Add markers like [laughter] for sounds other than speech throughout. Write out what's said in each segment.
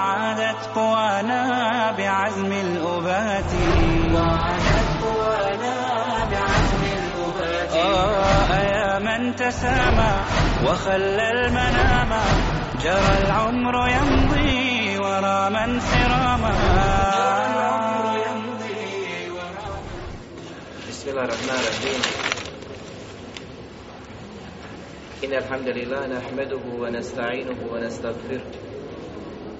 وعادت قوانا بعزم الأبات. وعادت قوانا بعزم الأبات. آه يا من تسامى وخلى المنام. جرى العمر يمضي ورا من سراما. بسم الله الرحمن الرحيم. إن الحمد لله نحمده ونستعينه ونستغفره.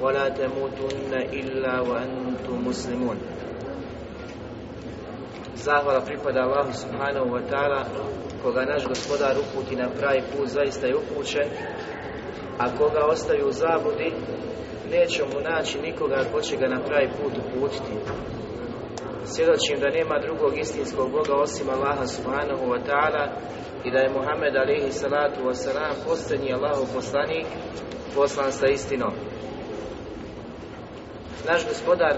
ولا تموتن إلا وأنتم مسلمون Zahvala pripada Allahu subhanahu wa ta'ala koga naš gospodar uputi na pravi put zaista je upućen a koga ostaju u zabudi neće mu naći nikoga ko će ga na pravi put uputiti svjedočim da nema drugog istinskog Boga osim Allaha subhanahu wa ta'ala i da je Muhammed alihi salatu wa salam posljednji Allahu poslanik poslan sa istinom naš gospodar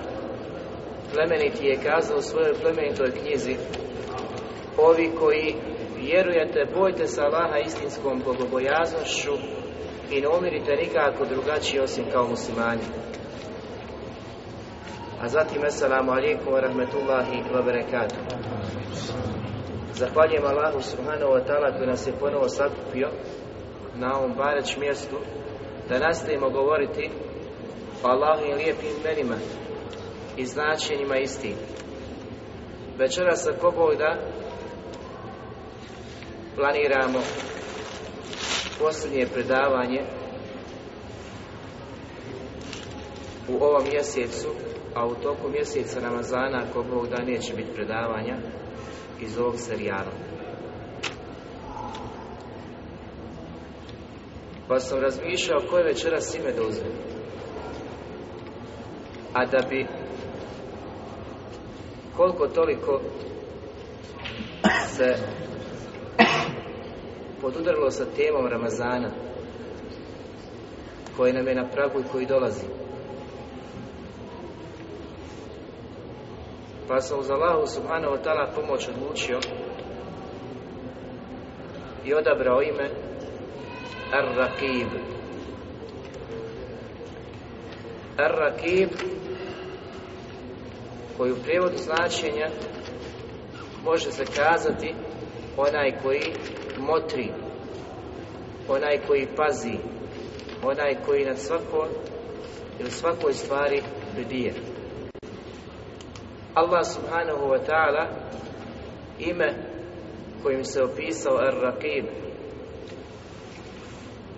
plemeniti je kazao u svojoj plemenitoj knjizi ovi koji vjerujete bojte se Allaha istinskom bogobojaznošću i ne umirite nikako drugačije osim kao muslimani. A zatim assalamu alaikum wa rahmetullahi wa barakatuh. Zahvaljujem Allahu subhanahu wa ta'ala koji nas je ponovo sakupio na ovom bareć mjestu da nastavimo govoriti o Allahovim lijepim imenima i značenjima istih. Večeras ako Bog da planiramo posljednje predavanje u ovom mjesecu, a u toku mjeseca Ramazana ako Bog da neće biti predavanja iz ovog serijala. Pa sam razmišljao koje večeras ime da uzmem. A da bi koliko toliko se podudarilo sa temom Ramazana koji nam je na pragu i koji dolazi. Pa sam uz Allahu subhanahu wa ta'ala pomoć odlučio i odabrao ime Ar-Raqib. Ar-Raqib koji u prijevodu značenja može se kazati onaj koji motri, onaj koji pazi, onaj koji nad svakom ili svakoj stvari bdije. Allah subhanahu wa ta'ala ime kojim se opisao Ar-Raqib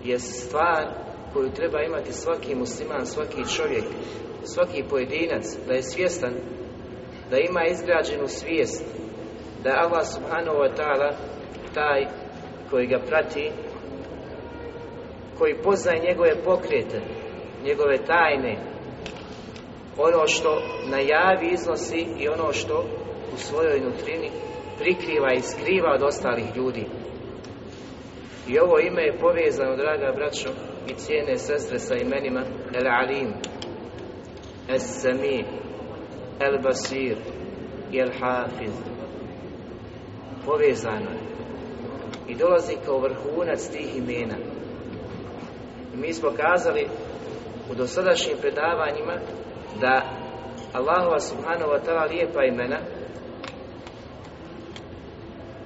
je stvar koju treba imati svaki musliman, svaki čovjek, svaki pojedinac, da je svjestan, da ima izgrađenu svijest, da je Allah subhanahu wa ta'ala taj koji ga prati, koji poznaje njegove pokrete, njegove tajne, ono što najavi iznosi i ono što u svojoj nutrini prikriva i skriva od ostalih ljudi. I ovo ime je povezano, draga braćo i cijene sestre sa imenima El Alim, Es Sami, El Basir i El Hafiz. Povezano je. I dolazi kao vrhunac tih imena. I mi smo kazali u dosadašnjim predavanjima da Allahova subhanahu wa ta'ala lijepa imena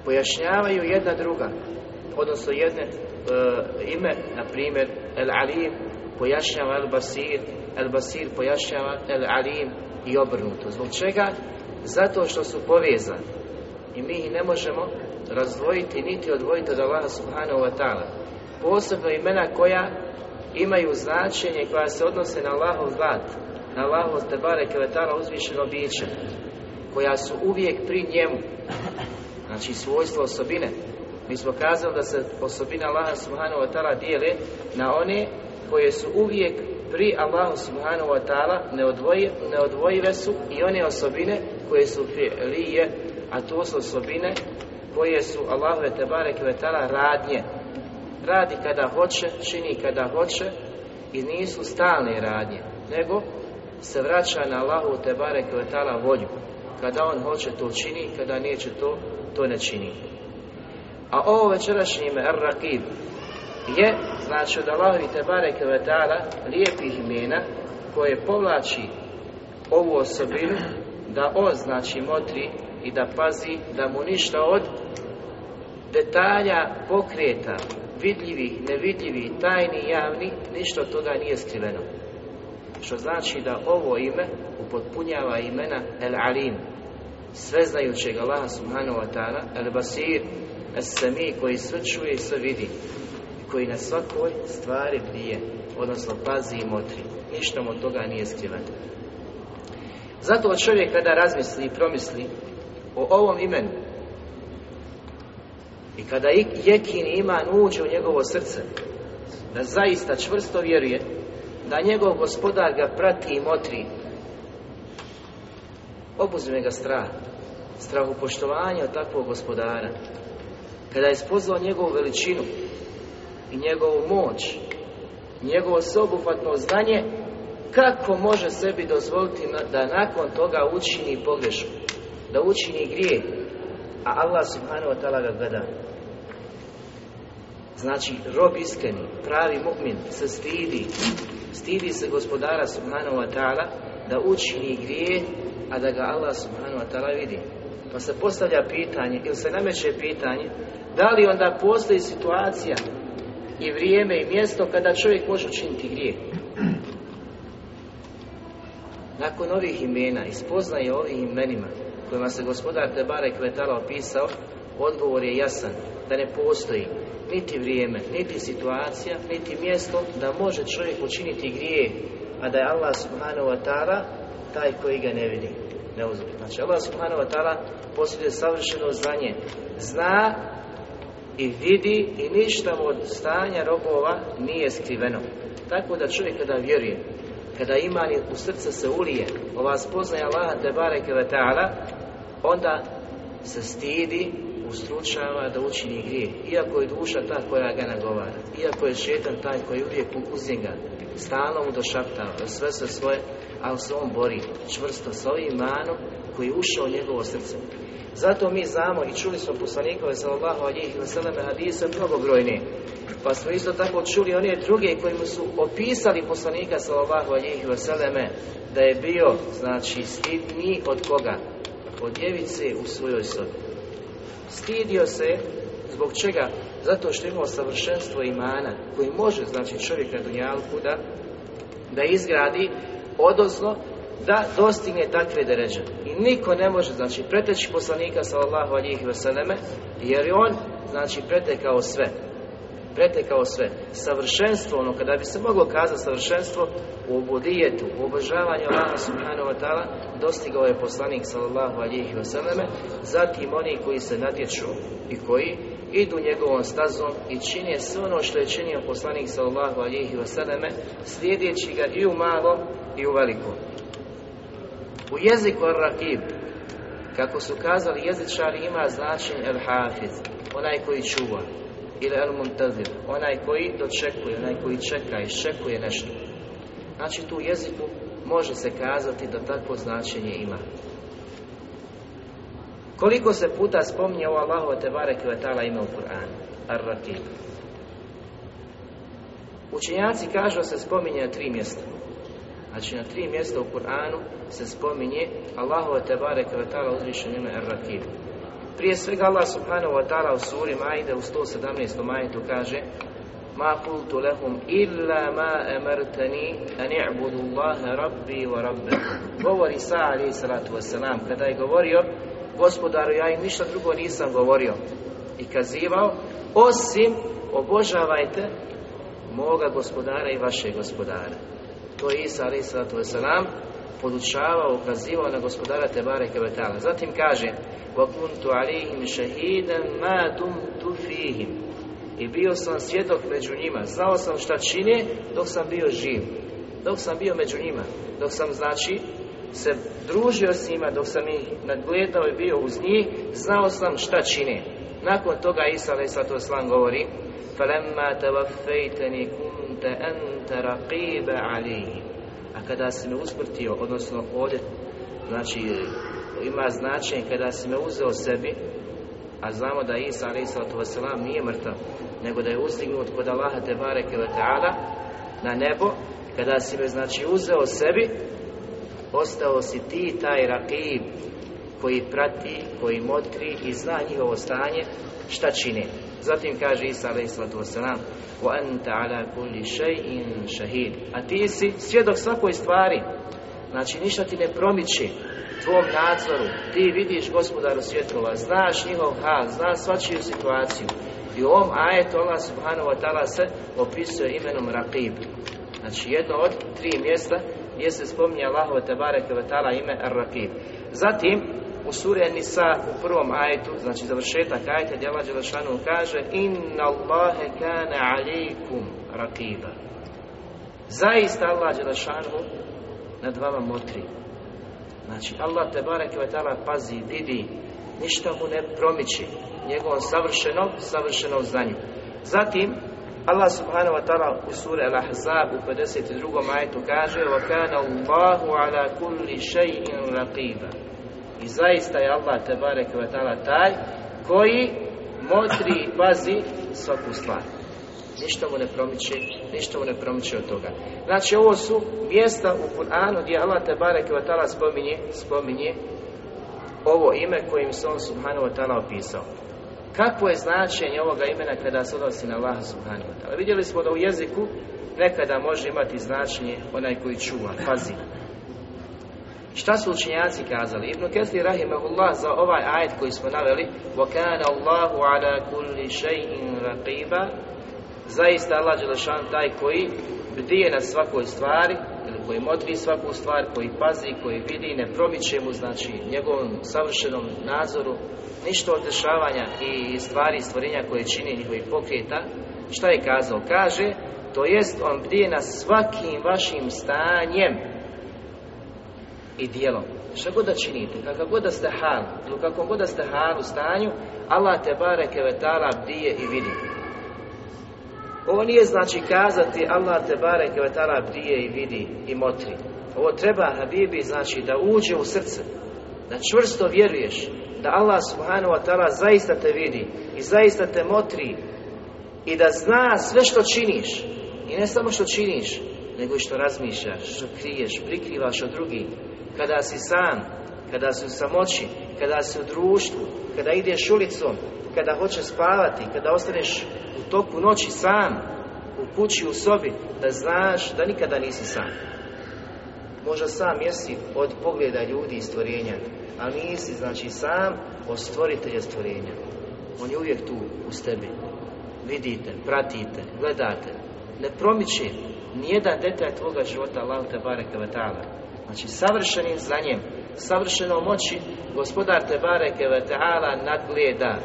pojašnjavaju jedna druga odnosno jedne e, ime, na primjer El Alim pojašnjava El Basir El Basir pojašnjava El Alim i obrnuto. Zbog čega? Zato što su povezani. I mi ih ne možemo razdvojiti niti odvojiti od Allaha subhanahu wa ta'ala. Posebno imena koja imaju značenje koja se odnose na Allahov zlat, na Allahov tebare kevetala uzvišeno biće, koja su uvijek pri njemu, znači svojstvo osobine. Mi smo kazali da se osobine Allaha subhanahu wa ta'ala dijele na one koje su uvijek pri Allahu subhanahu wa ta'ala neodvojive su i one osobine koje su fi'lije, a to su osobine koje su Allahove tebare kevetala radnje. Radi kada hoće, čini kada hoće i nisu stalne radnje, nego se vraća na Allahu tebare kevetala volju. Kada on hoće to čini, kada neće to, to ne čini. A ovo večerašnje ime Ar-Raqib je, znači od Allahovi tebare kevetala lijepih imena koje povlači ovu osobinu da on znači motri i da pazi da mu ništa od detalja pokreta vidljivih, nevidljivih, tajni, javni, ništa od toga nije skriveno. Što znači da ovo ime upotpunjava imena El Alim, sveznajućeg Allaha subhanahu wa ta'ala, El Basir, El Sami, koji sve čuje i sve vidi, koji na svakoj stvari bdije, odnosno pazi i motri. Ništa mu od toga nije skriveno. Zato čovjek kada razmisli i promisli o ovom imenu, i kada jekin iman uđe u njegovo srce, da zaista čvrsto vjeruje, da njegov gospodar ga prati i motri, obuzme ga strah, strahu poštovanja od takvog gospodara. Kada je spoznao njegovu veličinu i njegovu moć, njegovo sveobuhvatno znanje, kako može sebi dozvoliti da nakon toga učini pogrešku, da učini grije, a Allah subhanahu wa ta'ala ga gleda. Znači, rob iskreni, pravi mu'min se stidi, stidi se gospodara subhanahu wa ta'ala da učini grije, a da ga Allah subhanahu wa ta'ala vidi. Pa se postavlja pitanje, ili se nameće pitanje, da li onda postoji situacija i vrijeme i mjesto kada čovjek može učiniti grije? Nakon ovih imena i spoznaje ovih imenima kojima se gospodar Tebare Kvetala opisao, odgovor je jasan, da ne postoji niti vrijeme, niti situacija, niti mjesto da može čovjek učiniti grije, a da je Allah subhanahu wa ta'ala taj koji ga ne vidi. Ne. Znači Allah subhanahu wa ta'ala posjeduje savršeno znanje. Zna i vidi i ništa od stanja robova nije skriveno. Tako da čovjek kada vjeruje, kada iman u srce se ulije, ova spoznaje Allaha te bareke onda se stidi, ustručava da učini grije. Iako je duša ta koja ga nagovara, iako je šetan taj koji uvijek uz njega, stalno mu došaptava, sve sve svoje, ali se on bori čvrsto s ovim manom koji je ušao u njegovo srce. Zato mi znamo i čuli smo poslanikove sallallahu alihi vseleme hadise mnogobrojne. Pa smo isto tako čuli one druge koji su opisali poslanika sallallahu alihi vseleme da je bio, znači, stidniji od koga? Od djevice u svojoj sobi. Stidio se zbog čega? Zato što imao savršenstvo imana koji može, znači, čovjek na dunjalku da, da izgradi odnosno da dostigne takve deređe. I niko ne može, znači, preteći poslanika sallallahu alihi vseleme, jer je on, znači, pretekao sve. Pretekao sve. Savršenstvo, ono, kada bi se moglo kazati savršenstvo, u obudijetu, u obožavanju Allaha subhanahu wa ta'ala, dostigao je poslanik sallallahu alihi vseleme, zatim oni koji se natječu i koji idu njegovom stazom i čine sve ono što je činio poslanik sallallahu alihi vseleme, slijedeći ga i u malom i u velikom. U jeziku ar-rakib, kako su kazali jezičari, ima značenje el-hafiz, onaj koji čuva, ili el-muntazir, onaj koji dočekuje, onaj koji čeka, iščekuje nešto. Znači tu jeziku može se kazati da takvo značenje ima. Koliko se puta spominje ovo Allahova Tebare Kvetala ima u Kur'anu? Ar-Rakib. Učenjaci kažu se spominje na tri mjesta. Znači na tri mjesta u Kur'anu se spominje Allahova Tebare Kvetala uzvišen ime Ar-Rakib. Prije svega Allah subhanahu wa ta'ala u suri Majde u 117. majetu kaže ma kultu lehum illa ma emerteni an i'budu Allahe rabbi wa rabbekum. Govori sa alaih salatu wasalam, kada je govorio, gospodaru, ja im ništa drugo nisam govorio i kazivao, osim obožavajte moga gospodara i vašeg gospodara. To je Isa alaih salatu wasalam podučavao, ukazivao na gospodara Tebare Kebetala. Zatim kaže وَكُنْتُ عَلِيهِمْ شَهِيدًا مَا دُمْتُ فِيهِمْ I bio sam svjedok među njima. Znao sam šta čine dok sam bio živ. Dok sam bio među njima. Dok sam, znači, se družio s njima, dok sam ih nadgledao i bio uz njih, znao sam šta čine. Nakon toga Isa a.s. slan govori فَلَمَّا تَوَفَّيْتَنِ كُنْتَ أَنْتَ رَقِيبَ عَلِيهِمْ A kada si me usmrtio, odnosno ovdje, znači, ima značenje kada si me uzeo sebi, a znamo da Isa a.s. nije mrtav, nego da je uzdignut kod Allaha te bareke ta'ala na nebo, kada si me znači uzeo sebi, ostao si ti taj rakib koji prati, koji motri i zna njihovo stanje, šta čini. Zatim kaže Isa a.s. وَأَنْتَ عَلَى كُلِّ شَيْءٍ شَهِيدٍ A ti si svjedok svakoj stvari. Znači ništa ti ne promiči tvom nadzoru. Ti vidiš gospodaru svjetova, znaš njihov hal, znaš svačiju situaciju. I u ovom ajetu Allah subhanahu wa ta'ala se opisuje imenom Raqib. Znači jedno od tri mjesta gdje se spominje Allahove tabareke wa ta'ala ime Ar-Raqib. Zatim u suri Nisa u prvom ajetu, znači završetak ajeta gdje Allah Đelešanu kaže Inna Allahe kane alikum raqiba. Zaista Allah Đelešanu nad vama motri. Znači Allah te bareke ve pazi, vidi, ništa mu ne promiči njegovom savršenom, savršenom znanju. Zatim Allah subhanahu wa ta'ala u suri Al-Ahzab u 52. majetu kaže وَكَانَ اللَّهُ عَلَى كُلِّ شَيْءٍ رَقِيبًا I zaista je Allah te bareke ve taj koji motri i pazi svaku stvar. Ništa mu ne promiče, ništa mu ne promiče od toga. Znači ovo su mjesta u Kur'anu gdje Allah te bareke ve ta'ala spominje, spominje ovo ime kojim se on subhanahu wa ta'ala opisao. Kakvo je značenje ovoga imena kada se odnosi na Allah subhanahu wa ta'ala? Vidjeli smo da u jeziku nekada može imati značenje onaj koji čuva, pazi. Šta su učinjaci kazali? Ibn Kathir rahimahullah za ovaj ajet koji smo naveli وَكَانَ اللَّهُ عَلَى كُلِّ شَيْءٍ رَقِيبًا Zaista Allah Đelešan taj koji bdije na svakoj stvari ili koji motri svaku stvar, koji pazi, koji vidi, ne promiče mu znači njegovom savršenom nadzoru ništa od dešavanja i stvari stvorenja koje čini njihovih pokreta, šta je kazao? Kaže, to jest on bdije na svakim vašim stanjem i dijelom. Šta god da činite, kakav god da ste hal, ili kako god da ste hal u stanju, Allah te bareke vetala bdije i vidi. Ovo nije znači kazati Allah te bareke vetala bdije i vidi i motri. Ovo treba, Habibi, znači da uđe u srce, da čvrsto vjeruješ, da Allah subhanahu wa ta'ala zaista te vidi i zaista te motri i da zna sve što činiš i ne samo što činiš nego i što razmišljaš, što kriješ, prikrivaš od drugih kada si sam, kada si u samoći, kada si u društvu, kada ideš ulicom, kada hoćeš spavati, kada ostaneš u toku noći sam, u kući, u sobi, da znaš da nikada nisi sam. Možda sam jesi od pogleda ljudi i stvorenja, ali nisi, znači, sam od stvoritelja stvorenja. On je uvijek tu, uz tebi. Vidite, pratite, gledate. Ne promiče nijedan detalj tvoga života, Allah te bareke Znači, savršenim znanjem, savršenom moći, gospodar te bareke ve nadgleda,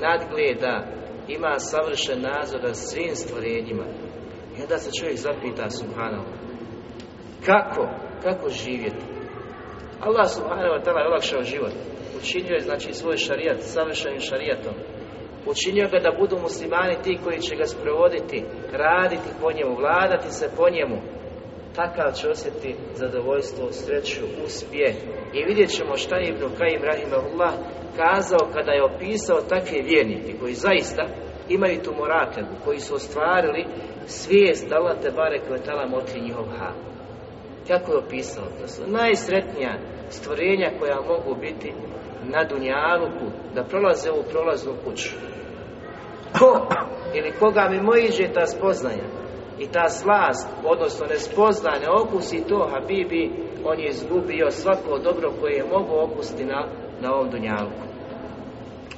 nadgleda, ima savršen nadzor nad svim stvorenjima. I onda se čovjek zapita, subhanahu, kako, kako živjeti? Allah subhanahu wa ta'ala je život. Učinio je znači svoj šarijat savršenim šarijatom. Učinio ga da budu muslimani ti koji će ga sprovoditi, raditi po njemu, vladati se po njemu. Takav će osjetiti zadovoljstvo, sreću, uspjeh. I vidjet ćemo šta je Ibn Kajim Rahimahullah kazao kada je opisao takve vjernike koji zaista imaju tu morakebu, koji su ostvarili svijest da Allah te bare kvetala motri njihov hal. Kako je opisao? To su najsretnija stvorenja koja mogu biti na Dunjaluku, da prolaze u prolaznu kuću. Ko ili koga mi iđe ta spoznanja i ta slast, odnosno nespoznane okusi to Habibi, on je izgubio svako dobro koje je mogu okusiti na, na ovom dunjalku.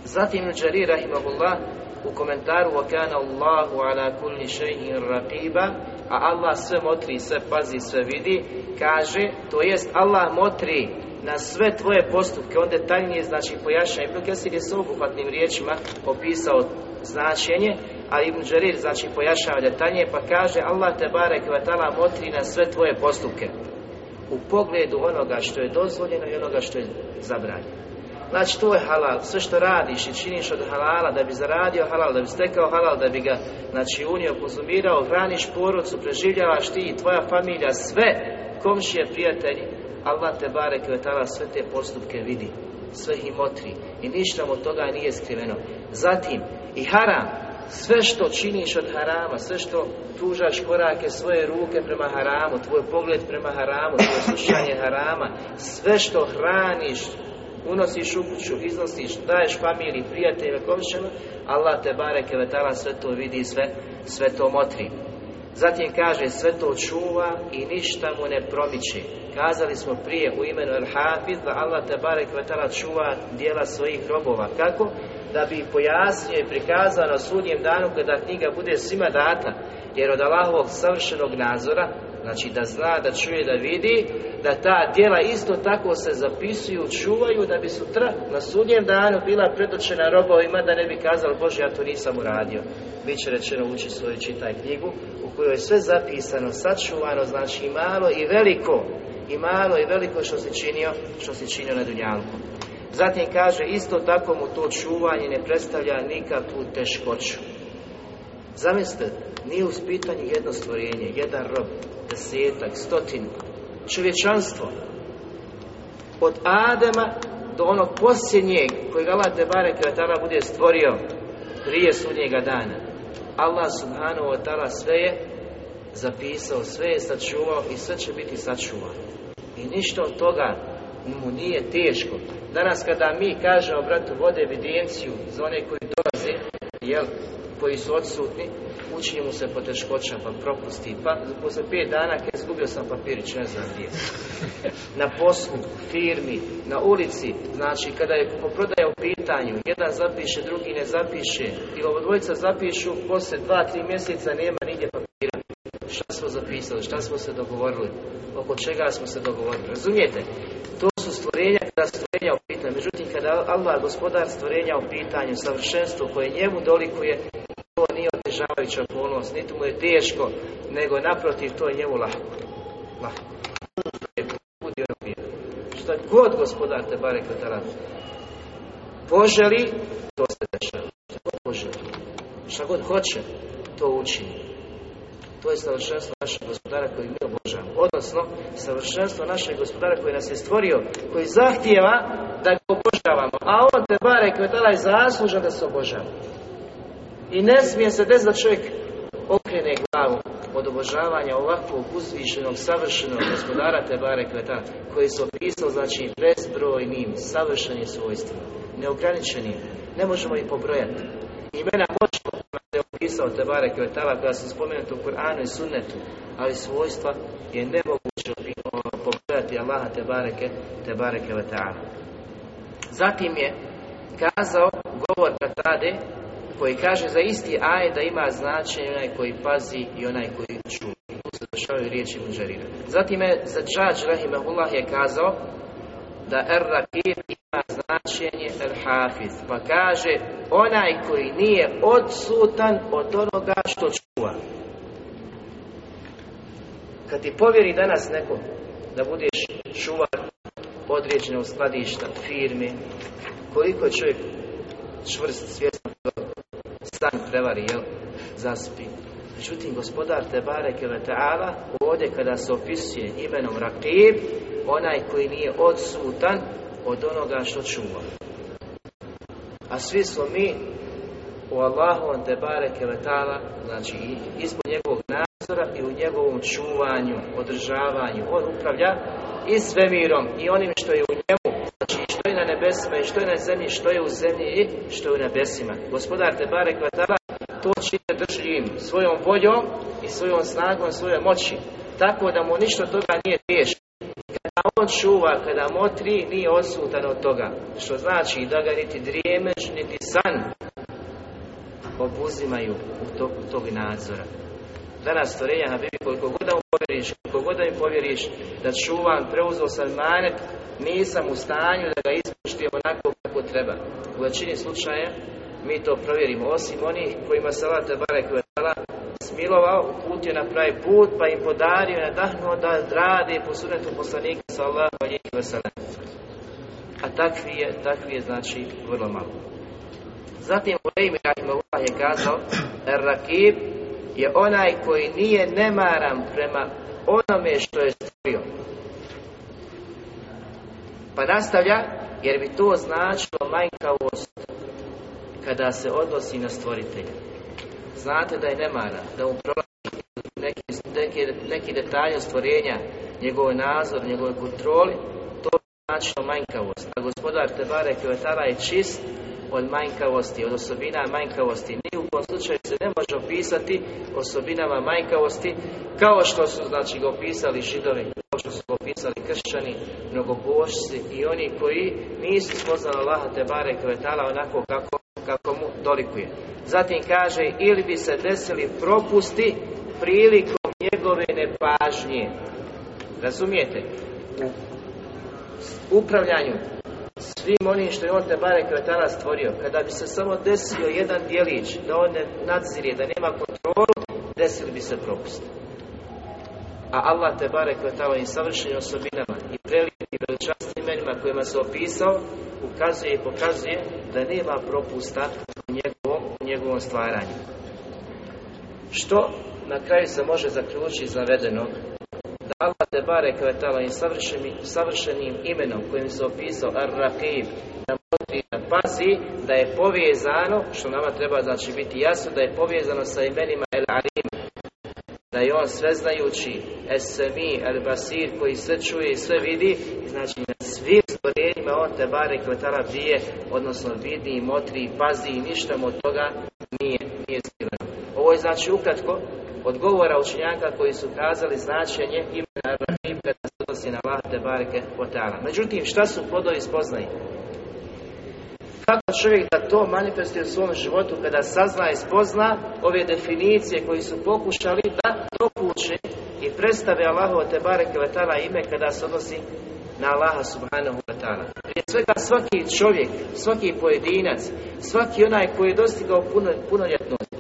Zatim Nuđari Rahimahullah u komentaru وَكَانَ Allahu ala kulli شَيْءٍ raqiba a Allah sve motri, sve pazi, sve vidi, kaže, to jest Allah motri na sve tvoje postupke, on detaljnije znači pojašnja. Ibn Kesir je sveobuhvatnim riječima opisao značenje, a Ibn Đarir znači pojašnjava detaljnije, pa kaže Allah te barek vatala motri na sve tvoje postupke u pogledu onoga što je dozvoljeno i onoga što je zabranjeno. Znači to halal, sve što radiš i činiš od halala da bi zaradio halal, da bi stekao halal, da bi ga znači unio, konzumirao, hraniš porodcu, preživljavaš ti i tvoja familija, sve komšije, prijatelji, Allah te bare kvetala sve te postupke vidi, sve ih motri i ništa od toga nije skriveno. Zatim i haram, sve što činiš od harama, sve što tužaš korake svoje ruke prema haramu, tvoj pogled prema haramu, tvoje slušanje harama, sve što hraniš, unosiš u kuću, iznosiš, daješ familiji, prijateljima, komšćama, Allah te bareke vetala sve to vidi, sve, sve to motri. Zatim kaže, sve to čuva i ništa mu ne promiče. Kazali smo prije u imenu El Hafiz da Allah te barek vetala čuva dijela svojih robova. Kako? Da bi pojasnio i prikazao na sudnjem danu kada knjiga bude svima data. Jer od Allahovog savršenog nadzora Znači da zna, da čuje, da vidi, da ta djela isto tako se zapisuju, čuvaju, da bi sutra na sudnjem danu bila predočena robovima da ne bi kazali Bože ja to nisam uradio. Biće rečeno uči svoju čitaj knjigu u kojoj je sve zapisano, sačuvano, znači i malo i veliko, i malo i veliko što si činio, što si činio na dunjalku. Zatim kaže, isto tako mu to čuvanje ne predstavlja nikakvu teškoću. Zamislite, nije u pitanju jedno stvorenje, jedan rob, desetak, stotinu, čovječanstvo. Od Adama do onog posljednjeg kojeg Allah te barek tada bude stvorio prije sudnjega dana. Allah subhanahu wa ta'ala sve je zapisao, sve je sačuvao i sve će biti sačuvano. I ništa od toga mu nije teško. Danas kada mi kažemo, bratu, vode evidenciju za one koji dolaze, jel, koji su odsutni, učini mu se poteškoća, pa propusti, pa posle pet dana kad izgubio sam papirić, ne znam gdje. [laughs] Na poslu, firmi, na ulici, znači kada je kupoprodaja u pitanju, jedan zapiše, drugi ne zapiše, ili ovo dvojica zapišu, poslije dva, tri mjeseca nema nigdje papira. Šta smo zapisali, šta smo se dogovorili, oko čega smo se dogovorili, razumijete? To stvorenja kada stvorenja u pitanju, međutim kada Allah gospodar stvorenja u pitanju, savršenstvo koje njemu dolikuje, to nije otežavajuća okolnost, niti mu je teško, nego naprotiv to je njemu lahko. Lahko. Ono Šta god gospodar te bare kvetara poželi, to se dešava. Šta god poželi. God hoće, to učini. To je savršenstvo našeg gospodara koji mi obožavamo. Odnosno, savršenstvo našeg gospodara koji nas je stvorio, koji zahtijeva da ga obožavamo. A on te bare kvetala je zaslužan da se obožava. I ne smije se desiti da čovjek okrene glavu od obožavanja ovakvog uzvišenog, savršenog gospodara Tebare Kveta, koji su opisao, znači, bezbrojnim, savršenim svojstvima, neograničenim, ne možemo ih pobrojati. Imena možemo opisao Tebare Kvetala koja su spomenuti u Kur'anu i Sunnetu, ali svojstva je nemoguće pobrojati Allaha Tebareke, Tebareke Vetala. Zatim je kazao govor Katade koji kaže za isti aj da ima značenje onaj koji pazi i onaj koji čuje. Tu se dešavaju riječi muđarina. Zatim je Zadžađ Rahimahullah je kazao da er rakib značenje er hafiz. Pa kaže onaj koji nije odsutan od onoga što čuva. Kad ti povjeri danas neko da budeš čuvar određenog skladišta, firme, koliko je čovjek čvrst, svjestan san prevari, jel? Zaspi. Međutim, gospodar Tebare Ta'ala ovdje kada se opisuje imenom Rakib, onaj koji nije odsutan od onoga što čuva. A svi smo mi u Allahu Tebare Ta'ala, znači ispod njegovog nadzora i u njegovom čuvanju, održavanju. On upravlja i svemirom i onim što je u njemu, znači što je na nebesima i što je na zemlji, što je u zemlji i što je u nebesima. Gospodar te bare kvatala to čine držim svojom voljom i svojom snagom, svojom moći. Tako da mu ništa toga nije teško. Kada on čuva, kada motri, nije odsutan od toga. Što znači da ga niti drijemež, niti san obuzimaju u toku tog nadzora. Danas stvorenja Habibi, koliko god da mu povjeriš, koliko god da mi povjeriš da čuvam, preuzeo sam manet, nisam u stanju da ga ispuštim onako kako treba. U većini slučaja mi to provjerimo, osim onih kojima se Allah Kvetala smilovao, uputio na pravi put, pa im podario, nadahnuo da rade po sunetu poslanika sallahu alihi wasallam. A takvi je, takvi je znači vrlo malo. Zatim Ulejmi Rahimahullah je kazao, Ar-Rakib je onaj koji nije nemaran prema onome što je stvorio. Pa nastavlja, jer bi to značilo manjkavost kada se odnosi na stvoritelja. Znate da je nemara, da mu prolazi neki, neki, neki detalje stvorenja, njegov nadzor, njegove kontroli, to je značilo manjkavost. A gospodar Tebare Kvetala je čist od manjkavosti, od osobina manjkavosti. Ni u kom slučaju se ne može opisati osobinama manjkavosti kao što su znači ga opisali židovi, kao što su ga opisali kršćani, mnogobožci i oni koji nisu spoznali Allaha Tebare Kvetala onako kako, kako mu dolikuje. Zatim kaže ili bi se desili propusti prilikom njegove nepažnje. Razumijete? U upravljanju svim onim što je on te bare kvetala stvorio, kada bi se samo desio jedan dijelić, da on ne nadzirje, da nema kontrolu, desili bi se propust. A Allah te bare kvetala i savršenim osobinama i prelijepim i veličastnim imenima kojima se opisao, ukazuje i pokazuje da nema propusta u njegovom, u njegovom stvaranju. Što na kraju se može zaključiti iz navedenog da Allah te bare kvetala i savršenim, savršenim imenom kojim se opisao Ar-Raqib da motri da pazi da je povezano što nama treba znači biti jasno da je povezano sa imenima El Alim da je on sveznajući Es-Semi, El-Basir koji sve čuje i sve vidi znači na svim stvorenjima on te bare kvetala bije odnosno vidi i motri i pazi i ništa mu od toga nije, nije skriveno ovo je znači ukratko od govora učenjaka koji su kazali značenje imena Rahim kada se odnosi na Allah te bareke ta'ala. Međutim, šta su plodovi spoznaje? Kako čovjek da to manifestuje u svom životu kada sazna i spozna ove definicije koji su pokušali da dokuče i predstave Allahu te bareke ta'ala ime kada se odnosi na Allaha subhanahu wa ta'ala. Prije svega svaki čovjek, svaki pojedinac, svaki onaj koji je dostigao puno, punoljetnost,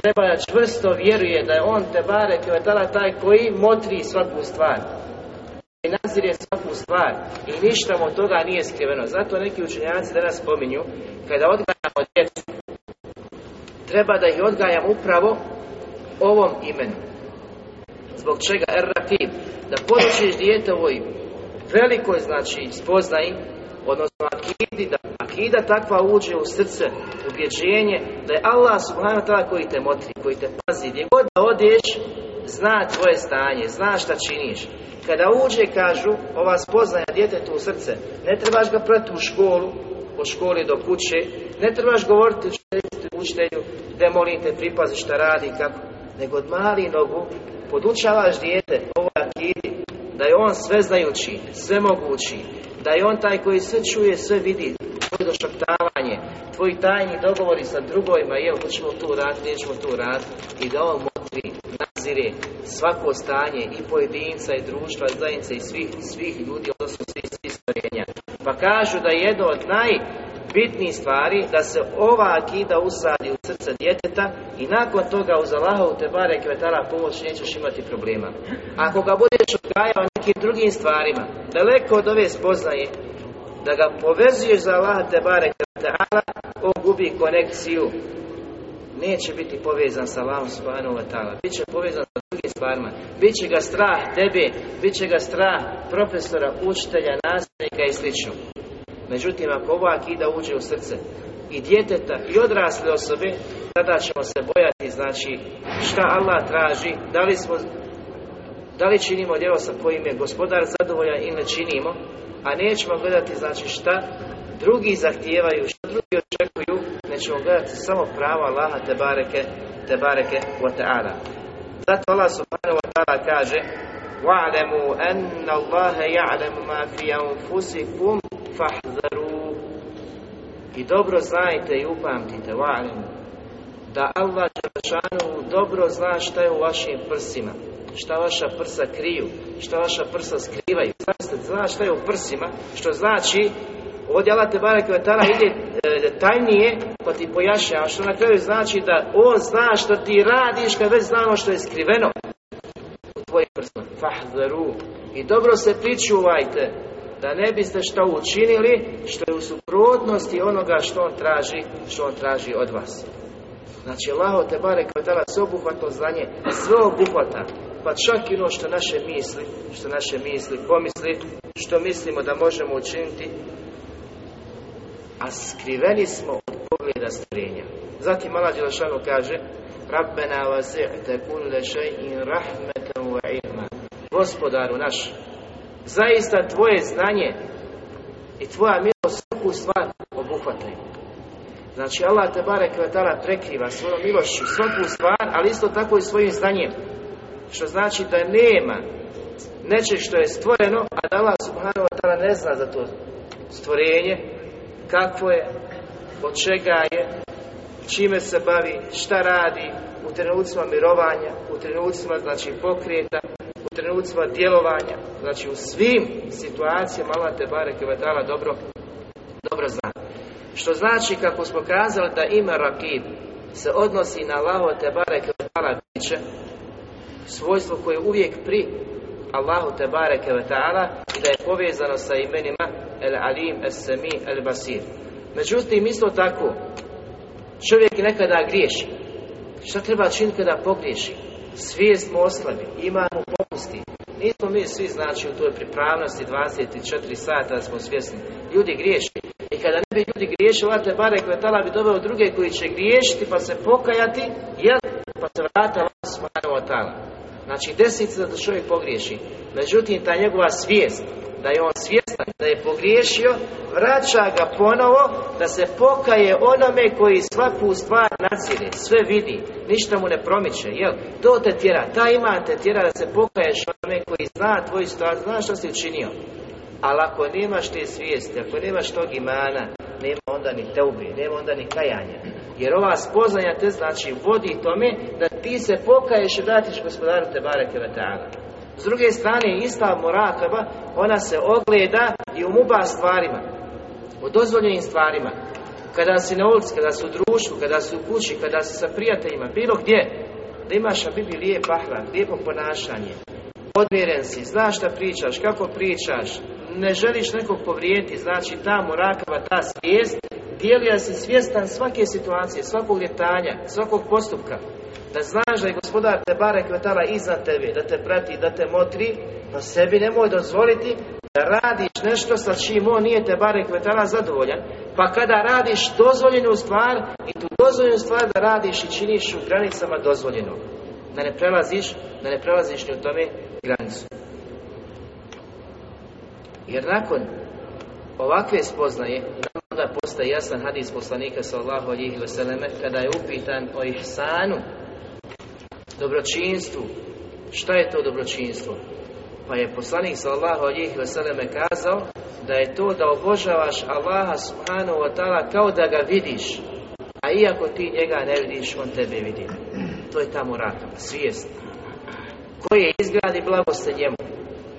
treba da čvrsto vjeruje da je on te bare kvetala taj koji motri svaku stvar. I nazire svaku stvar. I ništa mu od toga nije skriveno. Zato neki učenjaci danas spominju kada odgajamo djecu treba da ih odgajamo upravo ovom imenu. Zbog čega? Er da poručiš dijete ovoj velikoj znači spoznaji odnosno akidi, da akida takva uđe u srce, ubjeđenje, da je Allah subhanahu wa ta'ala koji te motri, koji te pazi, gdje god da odeš, zna tvoje stanje, zna šta činiš. Kada uđe, kažu, ova spoznaja djetetu u srce, ne trebaš ga prati u školu, od škole do kuće, ne trebaš govoriti učitelju, da molim te pripazi šta radi, kako, nego od mali nogu podučavaš dijete ovoj akidi, da je on sve znajući, sve mogući, da je on taj koji sve čuje, sve vidi, tvoje došaptavanje, tvoji tajni dogovori sa drugovima, evo, hoćemo tu rad, nećemo tu rad, i da on motri, nadzire svako stanje i pojedinca, i društva, zajednice, i svih, svih ljudi, odnosno svih, svih. Pa kažu da je jedno od najbitnijih stvari da se ova akida usadi u srce djeteta i nakon toga uz Allahovu te bare kvetala pomoć nećeš imati problema. Ako ga budeš odgajao nekim drugim stvarima, daleko od ove spoznaje, da ga povezuješ za Allaha te bare kvetala, on gubi konekciju neće biti povezan sa Allahom subhanahu wa ta'ala, bit će povezan sa drugim stvarima, bit će ga strah tebe, bit će ga strah profesora, učitelja, nastavnika i slično. Međutim, ako ova akida uđe u srce i djeteta i odrasle osobe, tada ćemo se bojati, znači, šta Allah traži, da li smo da li činimo djelo sa kojim je gospodar zadovoljan ili ne činimo, a nećemo gledati, znači, šta drugi zahtijevaju, što drugi očekuju, nego ćemo gledati samo pravo Allaha te bareke, te bareke wa ta'ala. Zato Allah subhanahu wa ta'ala kaže وَعْلَمُوا أَنَّ اللَّهَ يَعْلَمُ مَا فِي أَنفُسِكُمْ fahzaru i dobro znajte i upamtite valim da Allah Đelešanu dobro zna šta je u vašim prsima šta vaša prsa kriju šta vaša prsa skrivaju. Zna, zna šta je u prsima što znači ovdje Allah te barek ide e, detaljnije pa ti pojašnja što na kraju znači da on zna što ti radiš kad već znamo što je skriveno u tvojim prsima. Fahzaru. I dobro se pričuvajte da ne biste što učinili što je u suprotnosti onoga što on traži, što on traži od vas. Znači Allah te barek sve sveobuhvatno znanje, sve obuhvata, pa čak i ono što naše misli, što naše misli pomisli, što mislimo da možemo učiniti, a skriveni smo od pogleda stvorenja. Zatim Allah Đelešanu kaže Rabbena vasi'te kulle še'in rahmetan wa ilma Gospodaru naš, zaista tvoje znanje i tvoja milost svaku stvar obuhvataju. Znači Allah te bare kvetala prekriva svojom milošću svaku stvar, ali isto tako i svojim znanjem. Što znači da nema nečeg što je stvoreno, a da Allah subhanahu wa ta'ala ne zna za to stvorenje, kako je, od čega je, čime se bavi, šta radi u trenucima mirovanja, u trenucima znači pokreta, u trenucima djelovanja, znači u svim situacijama Allah te bareke dobro, dobro zna. Što znači kako smo kazali da ima rakib se odnosi na Allahu te bareke biće svojstvo koje je uvijek pri Allahu te bareke i da je povezano sa imenima El Alim, El Semi, El Basir. Međutim, isto tako, čovjek nekada griješi. Šta treba činiti kada pogriješi? Svijest mu oslabi, ima mu popusti. Nismo mi svi znači u toj pripravnosti 24 sata da smo svjesni. Ljudi griješi. I kada ne bi ljudi griješili, Allah te bare kvetala bi doveo druge koji će griješiti pa se pokajati, jel? Pa se vrata Allah subhanahu Znači desit se da čovjek pogriješi. Međutim, ta njegova svijest, da je on svjestan, da je pogriješio, vraća ga ponovo da se pokaje onome koji svaku stvar nadzire, sve vidi, ništa mu ne promiče, jel? To te tjera, ta ima te tjera da se pokaješ onome koji zna tvoju stvar, zna što si učinio. Ali ako nemaš te svijesti, ako nemaš tog imana, nema onda ni teubi, nema onda ni kajanja. Jer ova spoznanja te znači vodi tome da ti se pokaješ i vratiš gospodaru te bareke s druge strane, ista morakaba, ona se ogleda i u muba stvarima, u dozvoljenim stvarima. Kada si na ulici, kada si u društvu, kada si u kući, kada si sa prijateljima, bilo gdje, da imaš na Bibi lijep ahlat, lijepo ponašanje, odmjeren si, znaš šta pričaš, kako pričaš, ne želiš nekog povrijeti, znači ta morakaba, ta svijest, dijelija si svjestan svake situacije, svakog ljetanja, svakog postupka da znaš da je gospodar te bare kvetala iznad tebe, da te prati, da te motri, pa sebi nemoj dozvoliti da radiš nešto sa čim on nije te bare kvetala zadovoljan, pa kada radiš dozvoljenu stvar i tu dozvoljenu stvar da radiš i činiš u granicama dozvoljenog. Da ne prelaziš, da ne prelaziš ni u tome granicu. Jer nakon ovakve spoznaje, onda postaje jasan hadis poslanika sallahu alihi vseleme, kada je upitan o ihsanu, dobročinstvu. Šta je to dobročinstvo? Pa je poslanik sallahu alihi vseleme kazao da je to da obožavaš Allaha subhanahu wa ta'ala kao da ga vidiš, a iako ti njega ne vidiš, on tebe vidi. To je ta moraka, svijest. Koji je izgradi blagoste njemu.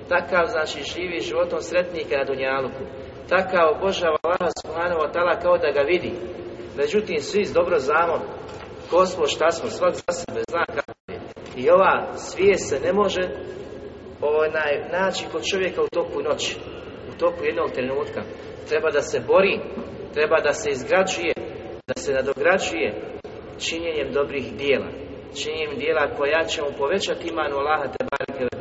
Takav znači živi životom sretnika na Dunjaluku. Takav obožava Allaha subhanahu wa ta'ala kao da ga vidi. Međutim, svi dobro znamo ko smo, šta smo, svak za sebe zna kako i ova svijest se ne može onaj, naći kod čovjeka u toku noći, u toku jednog trenutka. Treba da se bori, treba da se izgrađuje, da se nadograđuje činjenjem dobrih dijela. Činjenjem dijela koja će mu povećati imanu Allaha te bareke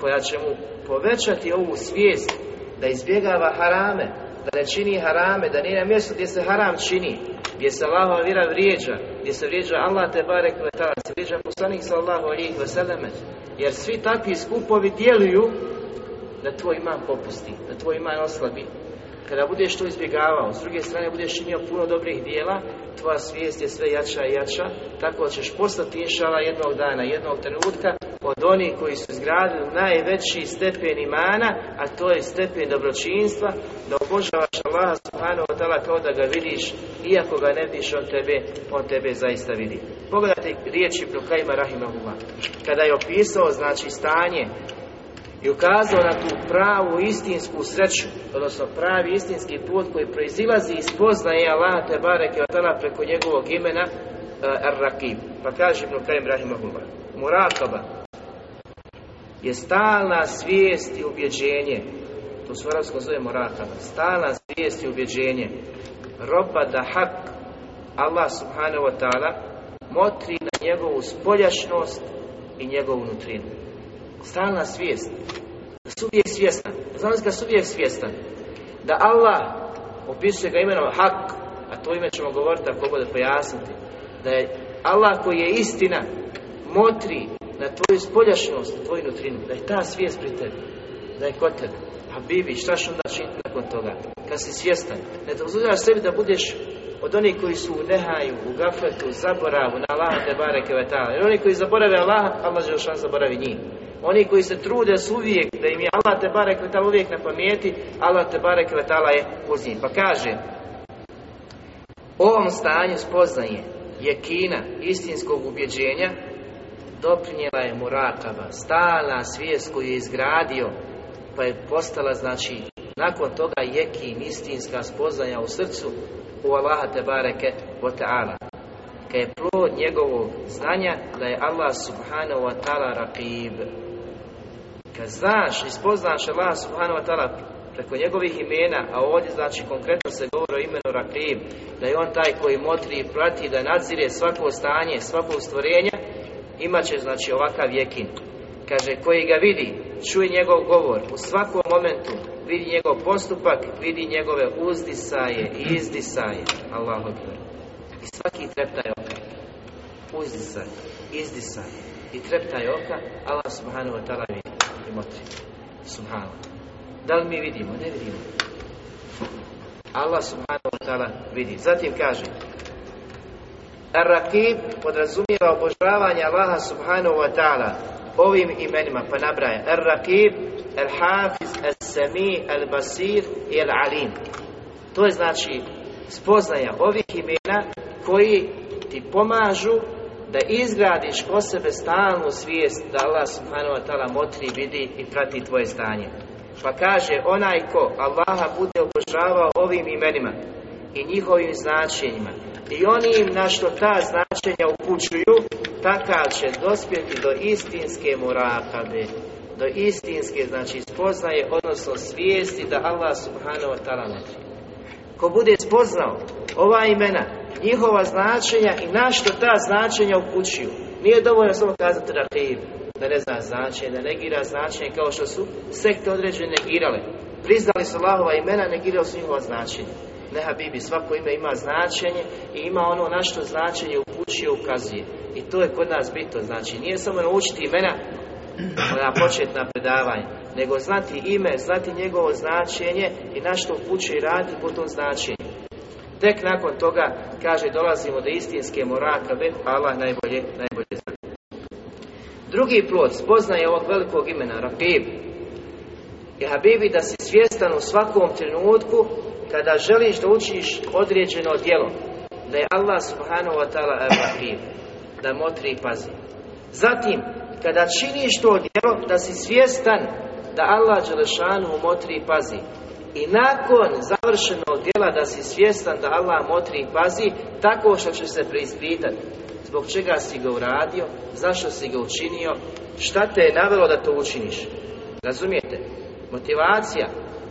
koja će mu povećati ovu svijest da izbjegava harame, da ne čini harame, da nije na mjestu gdje se haram čini, gdje se Allahova vira vrijeđa, gdje se vrijeđa Allah te barek vetala, se vrijeđa poslanik sallahu alihi vseleme, jer svi takvi skupovi djeluju da tvoj iman popusti, da tvoj iman oslabi. Kada budeš to izbjegavao, s druge strane budeš činio puno dobrih dijela, tvoja svijest je sve jača i jača, tako ćeš postati inšala jednog dana, jednog trenutka od onih koji su izgradili najveći stepen imana, a to je stepen dobročinstva, da obožavaš Allaha subhanahu wa ta'ala kao da ga vidiš, iako ga ne vidiš, on tebe, on tebe zaista vidi. Pogledajte riječi Ibn Kajma Rahimahullah. Kada je opisao, znači, stanje i ukazao na tu pravu istinsku sreću, odnosno pravi istinski put koji proizilazi iz poznaje Allah te bareke preko njegovog imena uh, Ar-Rakib. Pa kaže Ibn Kajim Rahimahullah, Murakaba je stalna svijest i ubjeđenje, to se u arabskom zove Murakaba, stalna svijest i ubjeđenje, roba da hak Allah subhanahu wa ta'ala motri na njegovu spoljašnost i njegovu nutrinu. Stalna svijest, da su uvijek svjestan, znači da su uvijek svjestan, da Allah opisuje ga imenom Hak, a to ime ćemo govoriti ako bude pojasniti, da je Allah koji je istina, motri na tvoju spoljašnost, tvoju nutrinu, da je ta svijest pri tebi, da je kod tebe. A Bibi, šta što onda činiti nakon toga? Kad si svjestan, ne dozvoljavaš sebi da budeš od onih koji su u nehaju, u gafletu, zaboravu na Allaha te bareke vetala. Jer oni koji zaborave Allaha, Allah Želšan zaboravi njih. Oni koji se trude su uvijek, da im je Allah te barek vetala uvijek na pameti, Allah te barek vetala je uz njih. Pa kaže, ovom stanju spoznaje je kina istinskog ubjeđenja doprinjela je murakaba, stalna svijest koju je izgradio, pa je postala, znači, nakon toga jekin, istinska spoznanja u srcu u Allaha te bareke wa ta'ala. Kad je plod njegovog znanja da je Allah subhanahu wa ta'ala raqib. Kad znaš i spoznaš Allah subhanahu wa ta'ala preko njegovih imena, a ovdje znači konkretno se govori o imenu Raqib, da je on taj koji motri i prati, da nadzire svako stanje, svakog stvorenja, imat će znači ovakav jekin. Kaže, koji ga vidi, čuje njegov govor, u svakom momentu vidi njegov postupak, vidi njegove uzdisaje i izdisaje. Allahu Akbar. I svaki treptaj oka, uzdisaj, izdisaj i treptaj oka, Allah subhanahu wa ta'ala vidi i motri. Subhanahu. Da li mi vidimo? Ne vidimo. Allah subhanahu wa ta'ala vidi. Zatim kaže Ar-Rakib podrazumijeva obožavanje Allaha subhanahu wa ta'ala ovim imenima, pa nabraja Ar-Rakib, Al-Hafiz, Al-Sami, Al-Basir i Al-Alim. To je znači spoznaja ovih imena koji ti pomažu da izgradiš ko sebe stalnu svijest da Allah subhanahu wa ta'ala motri, vidi i prati tvoje stanje. Pa kaže, onaj ko Allaha bude obožavao ovim imenima i njihovim značenjima i onim na što ta značenja upućuju, takav će dospjeti do istinske murakabe, do istinske, znači spoznaje, odnosno svijesti da Allah subhanahu wa ta'ala motri. Ko bude spoznao ova imena, njihova značenja i na što ta značenja upućuju, nije dovoljno samo kazati rakib, da ne zna značenje, da negira značenje kao što su sekte određene negirale. Priznali su Allahova imena, negirali su njihova značenja. Ne Habibi, svako ime ima značenje i ima ono na što značenje upućuje, ukazuje. I to je kod nas bitno, znači nije samo naučiti imena na početna predavanja, nego znati ime, znati njegovo značenje i na što upućuje i raditi po tom značenju. Tek nakon toga, kaže, dolazimo do istinske morakabe, Allah najbolje, najbolje zna. Drugi plod spoznaje ovog velikog imena, Rakib, je Habibi da si svjestan u svakom trenutku kada želiš da učiš određeno djelo, da je Allah subhanahu wa ta'ala Rakib, da motri i pazi. Zatim, kada činiš to djelo, da si svjestan da Allah Đelešanu motri i pazi. I nakon završenog djela da si svjestan da Allah motri i pazi, tako što će se preispitati zbog čega si ga uradio, zašto si ga učinio, šta te je navelo da to učiniš. Razumijete? Motivacija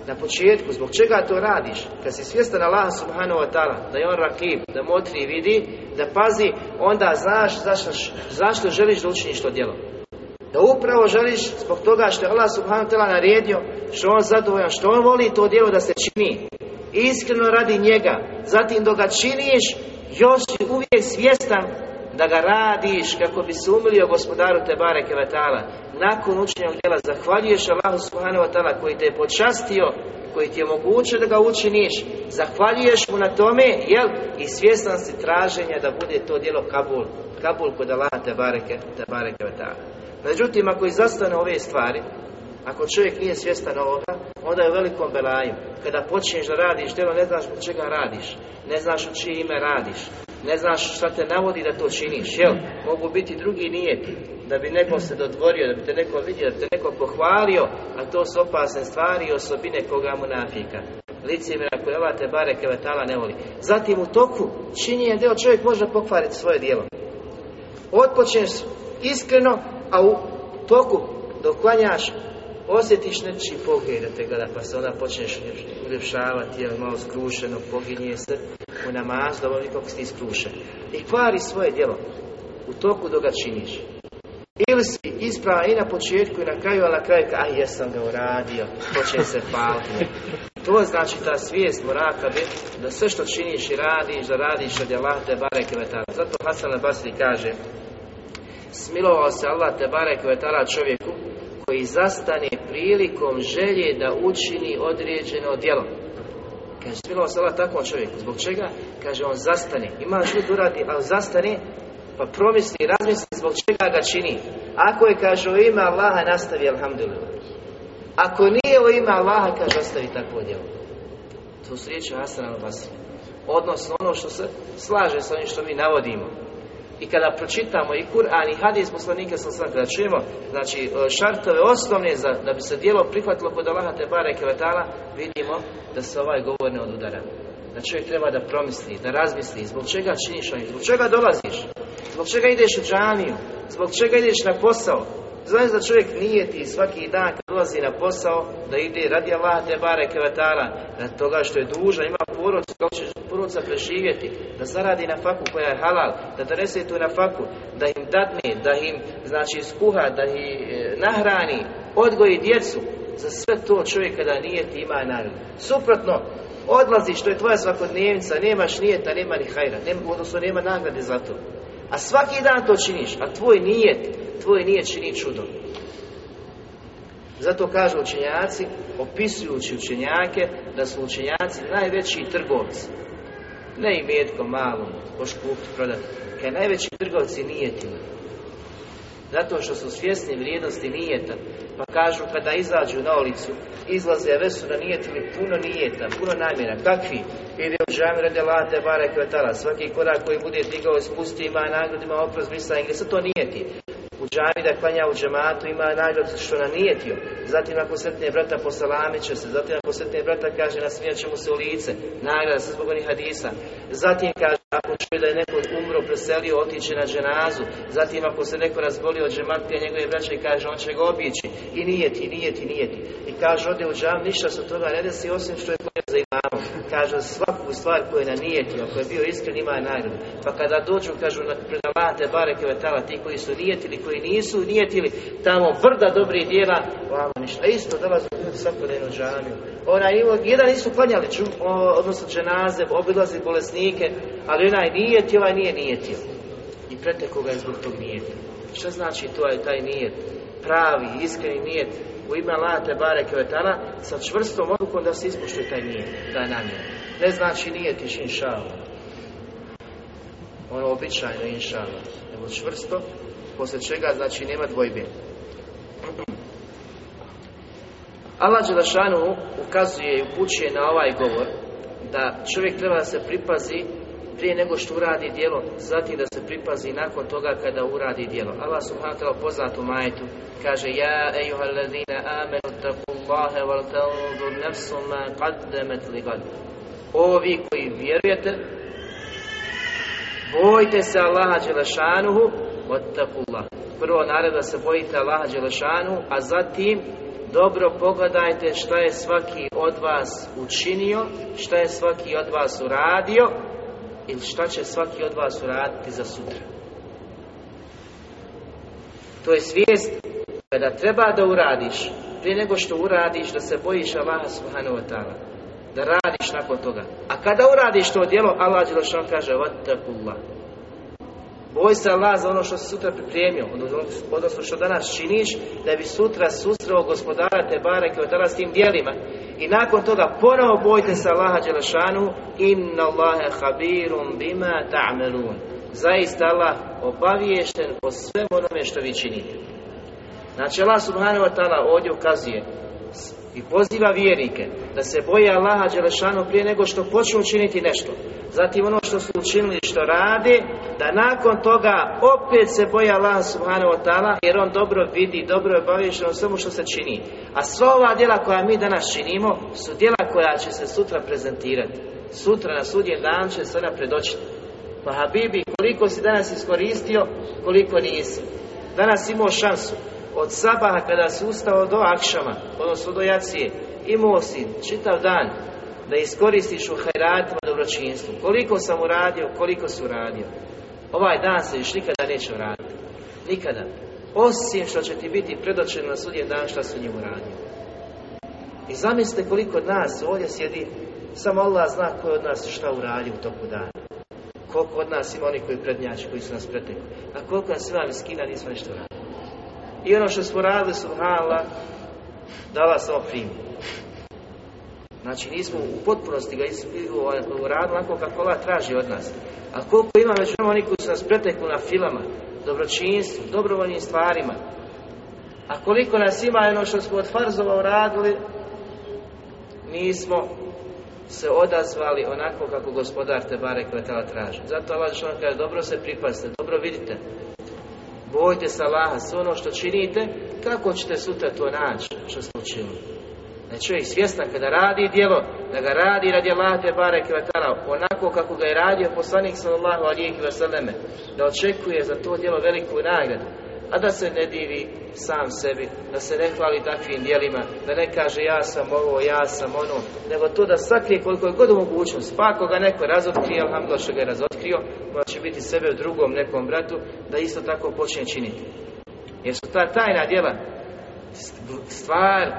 na početku, zbog čega to radiš, kad si svjestan Allah subhanahu wa ta'ala, da je on rakib, da motri i vidi, da pazi, onda znaš zašto, zašto želiš da učiniš to djelo. Da upravo želiš zbog toga što je Allah subhanahu wa ta'ala naredio, što on zadovoljan, što on voli to djelo da se čini. Iskreno radi njega. Zatim dok ga činiš, još si uvijek svjestan da ga radiš kako bi se umilio gospodaru te bareke vetala. Nakon učenja djela zahvaljuješ Allahu subhanahu wa ta'ala koji te je počastio koji ti je moguće da ga učiniš, zahvaljuješ mu na tome, jel? I svjestan si traženja da bude to djelo kabul, kabul kod Allah te bareke, te bareke Međutim, ako izastane ove stvari, ako čovjek nije svjestan ovoga, onda je u velikom belaju. Kada počneš da radiš djelo, ne znaš zbog čega radiš, ne znaš u čije ime radiš, ne znaš šta te navodi da to činiš, jel? Mogu biti drugi nijeti, da bi nekom se dodvorio, da bi te neko vidio, da bi te neko pohvalio, a to su opasne stvari i osobine koga mu nafika. Licimira koje ova te bare kevetala ne voli. Zatim u toku činjenja djela čovjek može pokvariti svoje djelo. Otpočneš iskreno, a u toku dok klanjaš osjetiš nečiji pogled da te gleda, pa se onda počneš uljepšavati, jel, malo skrušeno, poginje se u namaz, dobro nikako si iskrušen. I kvari svoje djelo u toku dok ga činiš. Ili si isprava i na početku i na kraju, a na kraju a jesam ga uradio, počne se paliti. To znači ta svijest mora biti da sve što činiš i radiš, da radiš od Allah te barek Zato Hasan al-Basri kaže Smilovao se Allah te barek čovjeku koji zastane prilikom želje da učini određeno djelo. Kaže, smilovao se Allah takvom čovjeku. Zbog čega? Kaže, on zastane. Ima žud uradi, ali zastane, pa promisli, razmisli zbog čega ga čini. Ako je, kaže, u ime Allaha, nastavi, alhamdulillah. Ako nije u ime Allaha, kaže, ostavi takvo djelo. To su riječi Hasan al Odnosno ono što se slaže sa onim što mi navodimo. I kada pročitamo i Kur'an i hadis poslanika sa sam kada čujemo, znači e, šartove osnovne za, da bi se dijelo prihvatilo kod Allaha te bare kevetala, vidimo da se ovaj govor ne odudara. Da čovjek treba da promisli, da razmisli zbog čega činiš ovim, zbog čega dolaziš, zbog čega ideš u džamiju, zbog čega ideš na posao, Znači da čovjek nije ti svaki dan kad dolazi na posao da ide radi Allah te bare kevetala na toga što je dužan, ima porod, kako će porodca preživjeti, da zaradi na faku koja je halal, da donese tu na faku, da im dadne, da im znači skuha, da ih e, nahrani, odgoji djecu, za sve to čovjek kada nije ti ima nagradu. Suprotno, odlazi što je tvoja svakodnevnica, nemaš nijeta, nema ni hajra, nema, odnosno nema nagrade za to. A svaki dan to činiš, a tvoj nijet, tvoj nijet čini čudo. Zato kažu učenjaci, opisujući učenjake, da su učenjaci najveći trgovci. Ne i metko malo, poš kupiti, prodati. Kaj najveći trgovci nijetima. Zato što su svjesni vrijednosti nijeta. Pa kažu kada izađu na ulicu, izlaze, već su na nijetili puno nijeta, puno namjera. Kakvi? U džami radi late, bare kvetala. Svaki korak koji bude digao ima nagradu, ima oprost, misla, se to nijeti u džami da klanja u džematu ima nagradu što na nijetio. Zatim ako sretne brata posalamit će se. Zatim ako sretne brata kaže nasmijat će mu se u lice. Nagrada se zbog onih hadisa. Zatim kaže ako čuje da je neko umro, preselio, otiće na dženazu. Zatim ako se neko razbolio od džematke njegove braće kaže on će ga obići. I nijeti, nijeti, nijeti. I kaže ode u džam, ništa se toga ne desi osim što je za imamom. Kaže svaku stvar koju je na nijetio, ako je bio iskren ima nagradu. Pa kada dođu, kažu na predavate bare kevetala, ti koji su nijetili, koji nisu nijetili, tamo brda dobrih dijela, vamo ništa. Isto dolaze ljudi svakodnevno džamiju. Onaj, jedan nisu klanjali, ču, odnosno dženaze, obilazi bolesnike, ali onaj nijeti, ovaj nije nijetio. I preteko ga je zbog tog nijeta. Što znači to je taj nijet? Pravi, iskreni nijet u ime Allah te bareke sa čvrstom odlukom da se ispoštuje taj nije, taj namjer. Ne znači nije tiš inšala. Ono običajno inšala. Nego čvrsto, poslije čega znači nema dvojbe. Allah Đelešanu ukazuje i upućuje na ovaj govor da čovjek treba da se pripazi prije nego što uradi djelo, zatim da se pripazi nakon toga kada uradi djelo. Allah subhanahu wa poznatu majetu kaže Ja ejuha ladina amenu taku Allahe wal tanzur nefsu ma qaddemet li gad. Ovi koji vjerujete, bojte se Allaha Đelešanuhu Allah. Prvo naredba se bojite Allaha Đelešanuhu, a zatim dobro pogledajte šta je svaki od vas učinio, šta je svaki od vas uradio ili šta će svaki od vas uraditi za sutra. To je svijest kada treba da uradiš, prije nego što uradiš, da se bojiš Allaha subhanahu wa ta'ala. Da radiš nakon toga. A kada uradiš to djelo, Allah Đelešan kaže Vattakullah. Boj se Allah za ono što si sutra pripremio, odnosno što danas činiš, da bi sutra susreo gospodara te bareke od s tim dijelima. I nakon toga ponovo bojte se Allaha Đelešanu Inna Allahe habirum bima ta'melun Zaista Allah obaviješten o svem onome što vi činite Znači Allah subhanahu wa ta'ala ovdje ukazuje i poziva vjernike da se boje Allaha Đelešanu prije nego što počnu učiniti nešto. Zatim ono što su učinili što rade, da nakon toga opet se boje Allaha Subhanahu wa ta'ala jer on dobro vidi, dobro je obavješten o svemu što se čini. A sva ova djela koja mi danas činimo su djela koja će se sutra prezentirati. Sutra na sudjen dan će se ona predočiti. Pa Habibi, koliko si danas iskoristio, koliko nisi. Danas imao šansu od sabaha kada si ustao do akšama, odnosno do jacije, imao si čitav dan da iskoristiš u hajratima dobročinstvu. Koliko sam uradio, koliko si uradio. Ovaj dan se još nikada neće vratiti. Nikada. Osim što će ti biti predočeno na sudjen dan šta su njemu radio. I zamislite koliko od nas ovdje sjedi, samo Allah zna ko je od nas šta uradio u toku dana. Koliko od nas ima oni koji prednjači, koji su nas pretekli. A koliko nas sva skina nismo nešto radili. I ono što smo radili, subhanallah, da Allah samo primi. Znači nismo u potpunosti ga uradili onako kako Allah traži od nas. A koliko ima među oni koji su nas pretekli na filama, dobročinstvu, dobrovoljnim stvarima. A koliko nas ima ono što smo od farzova uradili, nismo se odazvali onako kako gospodar te bare kvetala traži. Zato Allah što kaže, dobro se pripazite, dobro vidite. Bojte se Allaha, sve ono što činite, kako ćete sutra to naći što ste učinili. Da čovjek svjestan kada radi djelo, da ga radi radi Allah te bare kvetala, onako kako ga je radio poslanik sallallahu alihi vseleme, da očekuje za to djelo veliku nagradu, a da se ne divi sam sebi, da se ne hvali takvim djelima, da ne kaže ja sam ovo, ja sam ono, nego to da sakrije koliko je god mogućnost, pa ako ga neko razotkrio, alhamdulillah što ga je razotkrio, će biti sebe u drugom nekom bratu, da isto tako počne činiti. Jer su ta tajna djela stvar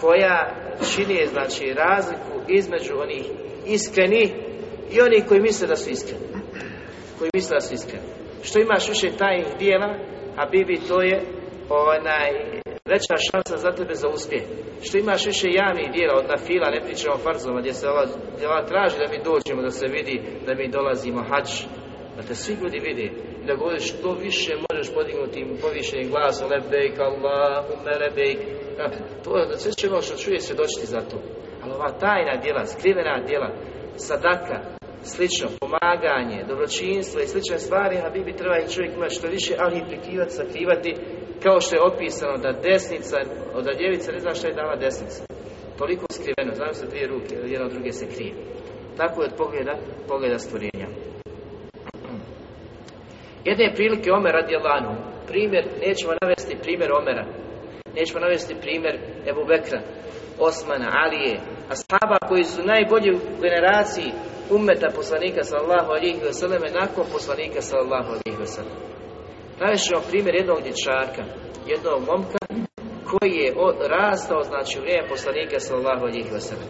koja čini znači razliku između onih iskrenih i onih koji misle da su iskreni. Koji misle da su iskreni. Što imaš više tajnih dijela, a bibi to je onaj veća šansa za tebe za uspjeh. Što imaš više javnih dijela od nafila, ne pričamo o farzoma gdje se ova, gdje ova traži da mi dođemo, da se vidi da mi dolazimo hađ, da te svi ljudi vidi i da govoriš što više možeš podignuti im povišenim glasom lebejk, Allahumme lebejk to je da sve će što čuje se doći za to. Ali ova tajna djela, skrivena djela sadaka, slično, pomaganje, dobročinstvo i slične stvari, a bi treba i čovjek imati što više, ali i prikrivati, sakrivati, kao što je opisano da desnica, od djevica ne zna što je dala desnica. Toliko skriveno, znaju se dvije ruke, jedna od druge se krije. Tako je od pogleda, pogleda stvorenja. Jedne prilike Omer radi Alanu, primjer, nećemo navesti primjer Omera, nećemo navesti primjer Ebu Bekra, Osmana, Alije, ashaba koji su najbolji u generaciji ummeta poslanika sallallahu alihi vseleme nakon poslanika sallallahu alihi vseleme. Navešćemo primjer jednog dječaka, jednog momka koji je rastao znači u vrijeme poslanika sallallahu alihi vseleme.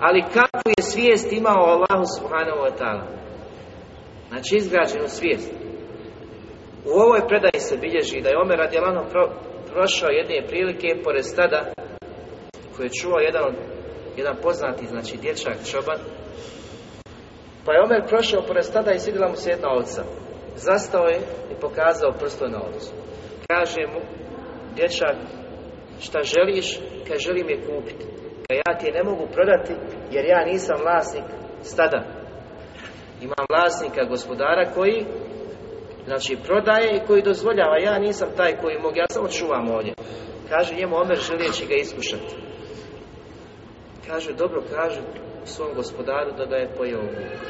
Ali kakvu je svijest imao Allahu subhanahu wa ta'ala? Znači izgrađenu svijest. U ovoj predaji se bilježi da je Omer radijalano pro, prošao jedne prilike pored stada koje je čuo jedan, jedan poznati, znači dječak čoban pa je Omer prošao pored stada i sidila mu se jedna ovca. Zastao je i pokazao prstom na ovcu. Kaže mu, dječak, šta želiš? Kaže, želim je kupiti. Kaže, ja ti je ne mogu prodati, jer ja nisam vlasnik stada. Imam vlasnika gospodara koji Znači prodaje i koji dozvoljava, ja nisam taj koji mogu, ja samo čuvam ovdje. Kaže njemu Omer želijeći ga iskušati. Kaže, dobro, kaže svom gospodaru da ga je pojeo vuk.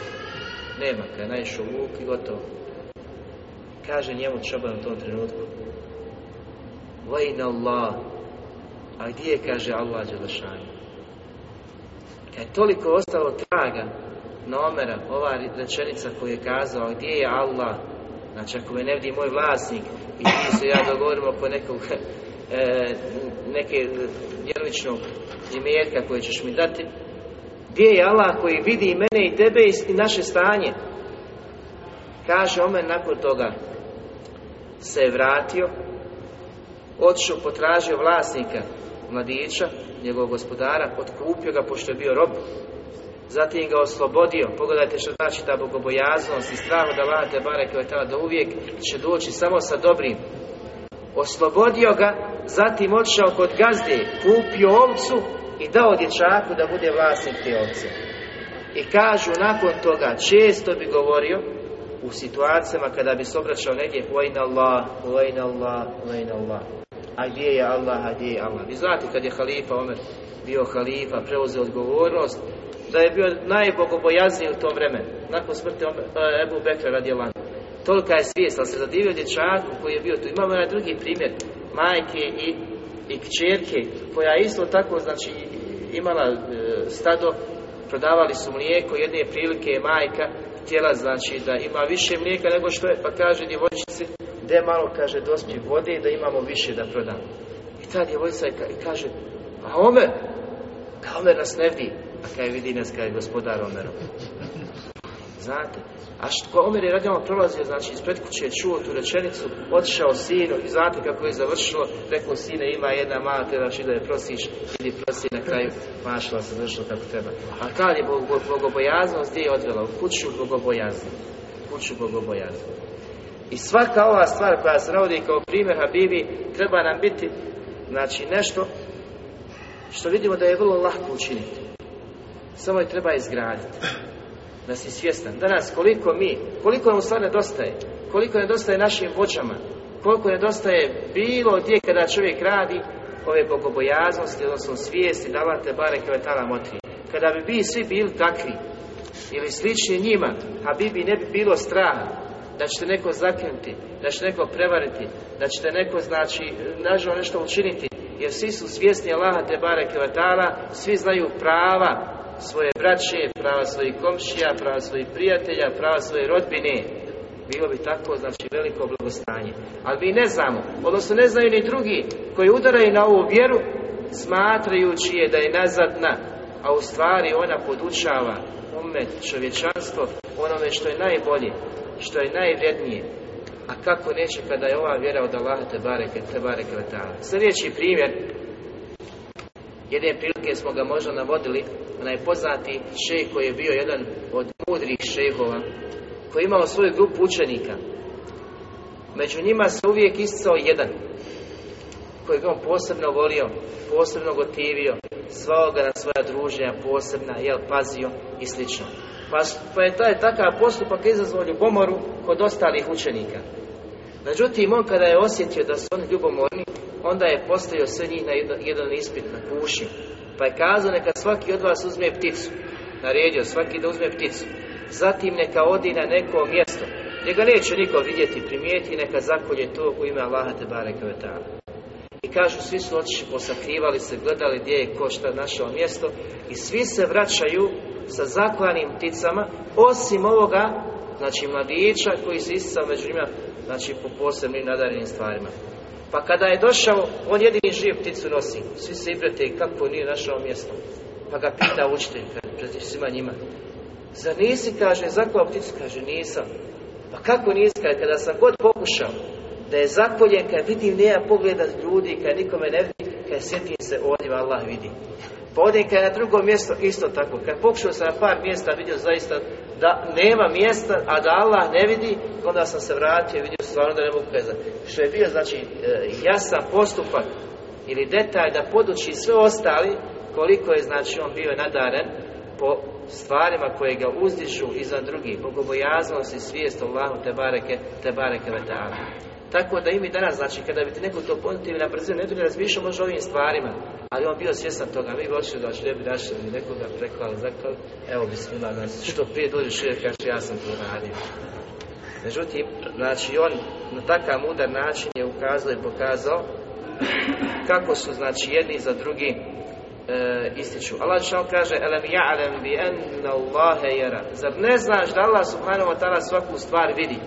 Nema ga, je naišao vuk i gotovo. Kaže njemu čoban u tom trenutku. Vajna Allah. A gdje je, kaže Allah Đelešanje? Kad je toliko ostalo traga na Omera, ova rečenica koju je kazao, gdje je Allah? Znači ako me ne vidi moj vlasnik i ti se ja dogovorimo oko nekog [laughs] e, neke djelovičnog imetka koje ćeš mi dati, gdje je Allah koji vidi mene i tebe i naše stanje? Kaže Omer nakon toga se je vratio, otišao, potražio vlasnika mladića, njegovog gospodara, otkupio ga pošto je bio rob, zatim ga oslobodio. Pogledajte što znači ta bogobojaznost i strah da Allah te bareke da uvijek će doći samo sa dobrim. Oslobodio ga, zatim otišao kod gazde, kupio ovcu i dao dječaku da bude vlasnik te ovce. I kažu nakon toga, često bi govorio u situacijama kada bi se obraćao negdje Vajna Allah, Vajna Allah, Vajna Allah. A gdje je Allah, a gdje je Allah? Vi znate kad je halifa Omer bio halifa, preuzeo odgovornost, da je bio najbogobojazniji u tom vremenu. Nakon smrti e, Ebu Bekra radi. Tolika je svijest, ali se zadivio dječaku koji je bio tu. Imamo jedan drugi primjer, majke i, i kćerke, koja je isto tako, znači, imala e, stado, prodavali su mlijeko, jedne prilike je majka htjela, znači, da ima više mlijeka nego što je, pa kaže djevojčici, de malo, kaže, dospije vode da imamo više da prodamo. I ta djevojčica kaže, a Omer, ka Omer nas ne vidi, a kaj vidi nas kaj je gospodar Omerom. Znate, a što Omer je radijama prolazio, znači ispred kuće je čuo tu rečenicu, otišao sinu i znate kako je završilo, rekao sine ima jedna mala, trebaš da je prosiš, ili prosi na kraju, mašala se završilo kako treba. A kad je bogobojaznost, gdje je odvela? U kuću bogobojaznost. Kuću bogobojaznost. I svaka ova stvar koja se navodi kao primjer Habibi, treba nam biti, znači nešto što vidimo da je vrlo lako učiniti. Samo je treba izgraditi. Da si svjestan. Danas koliko mi, koliko nam u stvari nedostaje, koliko nedostaje našim vođama, koliko nedostaje bilo gdje kada čovjek radi ove bogobojaznosti, odnosno svijesti, davate bare kvetala motri. Kada bi vi svi bili takvi, ili slični njima, a bi bi ne bi bilo straha, da ćete neko zakinuti, da će neko prevariti, da ćete neko, znači, nažal nešto učiniti, jer svi su svjesni Allaha te bareke svi znaju prava svoje braće, prava svojih komšija, prava svojih prijatelja, prava svoje rodbine. Bilo bi tako, znači, veliko blagostanje. Ali mi ne znamo, odnosno ne znaju ni drugi koji udaraju na ovu vjeru, smatrajući je da je nazadna, a u stvari ona podučava umet, čovječanstvo, onome što je najbolje, što je najvrednije. A kako neće kada je ova vjera od Allaha te bareke, te bareke Sljedeći primjer, jedne prilike smo ga možda navodili, onaj poznati šejh koji je bio jedan od mudrih šejhova, koji je imao svoju grupu učenika. Među njima se uvijek isticao jedan, kojeg on posebno volio, posebno gotivio, svao ga na svoja druženja posebna, jel, pazio i slično. Pa, pa je taj takav postupak izazvao ljubomoru kod ostalih učenika. Međutim, on kada je osjetio da su oni ljubomorni, onda je postavio sve njih na jedan, ispit na kuši. Pa je kazao neka svaki od vas uzme pticu. Naredio svaki da uzme pticu. Zatim neka odi na neko mjesto. Gdje ga neće niko vidjeti, primijeti, neka zakolje to u ime Allaha te bareke I kažu, svi su otišli, posakrivali se, gledali gdje je ko šta našao mjesto i svi se vraćaju sa zaklanim pticama, osim ovoga, znači mladića koji se isticao među njima, znači po posebnim nadarenim stvarima. Pa kada je došao, on jedini živ pticu nosi. Svi se ibrate kako nije našao mjesto. Pa ga pita učitelj pred svima njima. Zar nisi, kaže, zaklao pticu? Kaže, nisam. Pa kako nisi, kaže, kada sam god pokušao da je zakoljen, kad vidim nema pogleda ljudi, kad nikome ne vidi, kad sjetim se ovdje Allah vidi. Pa ovdje kad je na drugom mjesto isto tako. Kad pokušao sam na par mjesta vidio zaista da nema mjesta, a da Allah ne vidi, onda sam se vratio i vidio stvarno da ne mogu kazati. Što je bio, znači, e, jasan postupak ili detalj da poduči sve ostali koliko je, znači, on bio nadaren po stvarima koje ga uzdižu iza drugih, bogobojaznost i svijest Allahu te bareke, te bareke tako da i mi danas, znači, kada bi ti neko to ponutio na brzinu, ne bi razmišljao možda o ovim stvarima, ali on bio svjestan toga, mi bi očeli da ne bi našli nekoga preklali, zaklali, evo bismillah, znači, što prije dođeš i kaže ja sam to radio. Međutim, znači, on na takav mudar način je ukazao i pokazao kako su, znači, jedni za drugi e, ističu. Allah što kaže Elem ja'lem bi enna Allahe jera. Zar ne znaš da Allah subhanahu wa ta'ala svaku stvar vidi?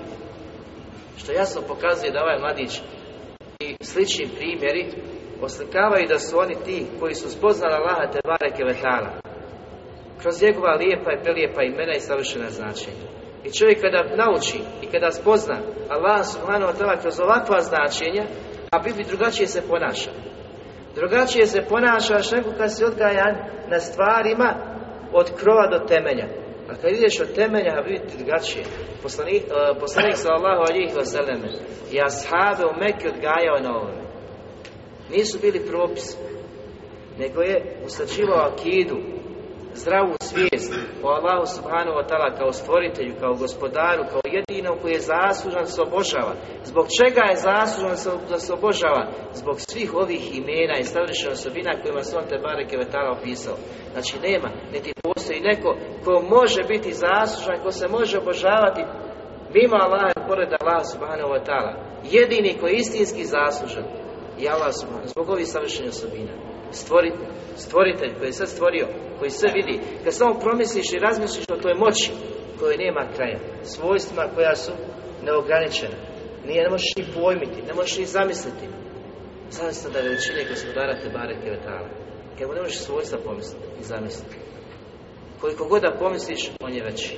Što jasno pokazuje da ovaj mladić i slični primjeri oslikavaju da su oni ti koji su spoznali Allaha te bareke kroz njegova lijepa i prelijepa imena i savršena značenja. I čovjek kada nauči i kada spozna Allah subhanahu wa ta'ala kroz ovakva značenja, a bi drugačije se ponaša. Drugačije se ponašaš nego kad si odgajan na stvarima od krova do temelja. A kad ideš od temelja, vidite drugačije. Poslanik, uh, poslanik sallallahu alihi vseleme i ashabe u Mekke odgajao na ovome. Nisu bili propisi, nego je usađivao akidu, zdravu svijest o Allahu subhanahu wa ta'ala kao stvoritelju, kao gospodaru, kao jedinom koji je zaslužan se obožava. Zbog čega je zaslužan da se obožava? Zbog svih ovih imena i savršenih osobina kojima se on te bareke vetala opisao. Znači nema, niti postoji neko ko može biti zaslužan, ko se može obožavati mimo Allaha pored Allaha subhanahu wa ta'ala. Jedini koji je istinski zaslužan i Allah zbog ovih savršenih osobina. Stvoritelj, stvoritelj koji je sve stvorio, koji sve vidi. Kad samo promisliš i razmisliš o toj moći koje nema kraja, svojstvima koja su neograničena. Nije, ne možeš ni pojmiti, ne možeš ni zamisliti. Zamislite da veličine gospodara te bare kevetala. Kad mu ne možeš svojstva pomisliti i zamisliti. Koliko god da pomisliš, on je veći.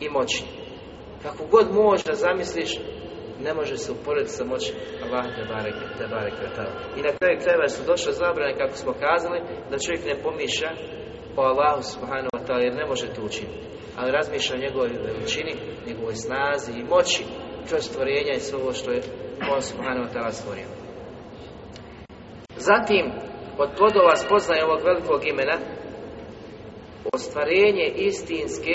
I moćni. Kako god možeš da zamisliš, ne može se uporediti sa moći Allah te bareke I na kraju krajeva su došle zabrane, kako smo kazali, da čovjek ne pomišlja o Allahu subhanahu wa ta'ala, jer ne može to učiniti. Ali razmišlja o njegovoj veličini, njegovoj snazi i moći kroz stvorenja i sve ovo što je on subhanahu wa ta'ala stvorio. Zatim, od plodova spoznaje ovog velikog imena, ostvarenje istinske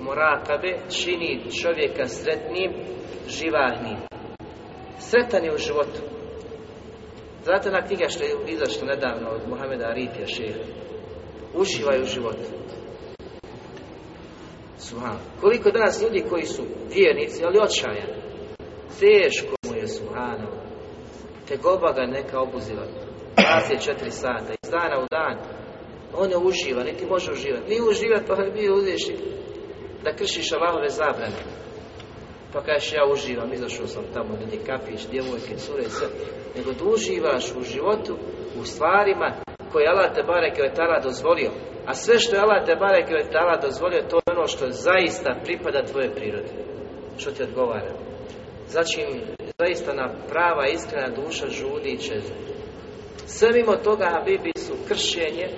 morakabe čini čovjeka sretnim živahni. Sretan je u životu. Znate na knjiga što je izašla nedavno od Mohameda Aritija šeha. Uživaju u životu. Suhan. Koliko danas ljudi koji su vjernici, ali očajani. Teško mu je Suhano. Te goba ga neka obuzila. 24 sata, iz dana u dan. On ne uživa, niti može uživati. Nije uživati, pa bi uzeš da kršiš Allahove zabrane. Pa kažeš ja uživam, izašao sam tamo gdje kapiš, djevojke, cure i sve. Nego da uživaš u životu, u stvarima koje Allah te je dozvolio. A sve što je Allah te je dozvolio, to je ono što zaista pripada tvoje prirode. Što ti odgovara. Znači, zaista na prava, iskrena duša žudi i čezu. Sve mimo toga, Habibi, su kršenje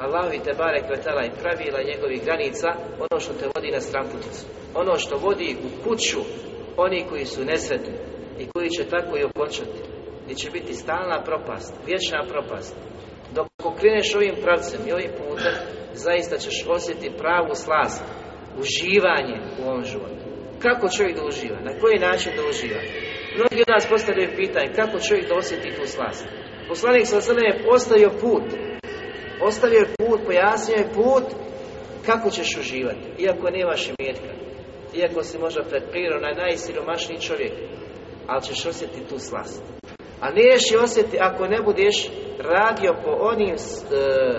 Allahovi te barek i pravila njegovih granica, ono što te vodi na stramputicu. Ono što vodi u kuću oni koji su nesretni i koji će tako i okončati. Gdje će biti stalna propast, vječna propast. Dok kreneš ovim pravcem i ovim putem, zaista ćeš osjetiti pravu slast, uživanje u ovom životu. Kako čovjek da uživa? Na koji način da uživa? Mnogi od nas postavljaju pitanje kako čovjek da osjeti tu slast. Poslanik sa je postavio put Ostavio je put, pojasnio je put kako ćeš uživati, iako nemaš imetka, iako si možda pred prirodom najsiromašniji čovjek, ali ćeš osjetiti tu slast. A niješ je osjetiti ako ne budeš radio po onim e,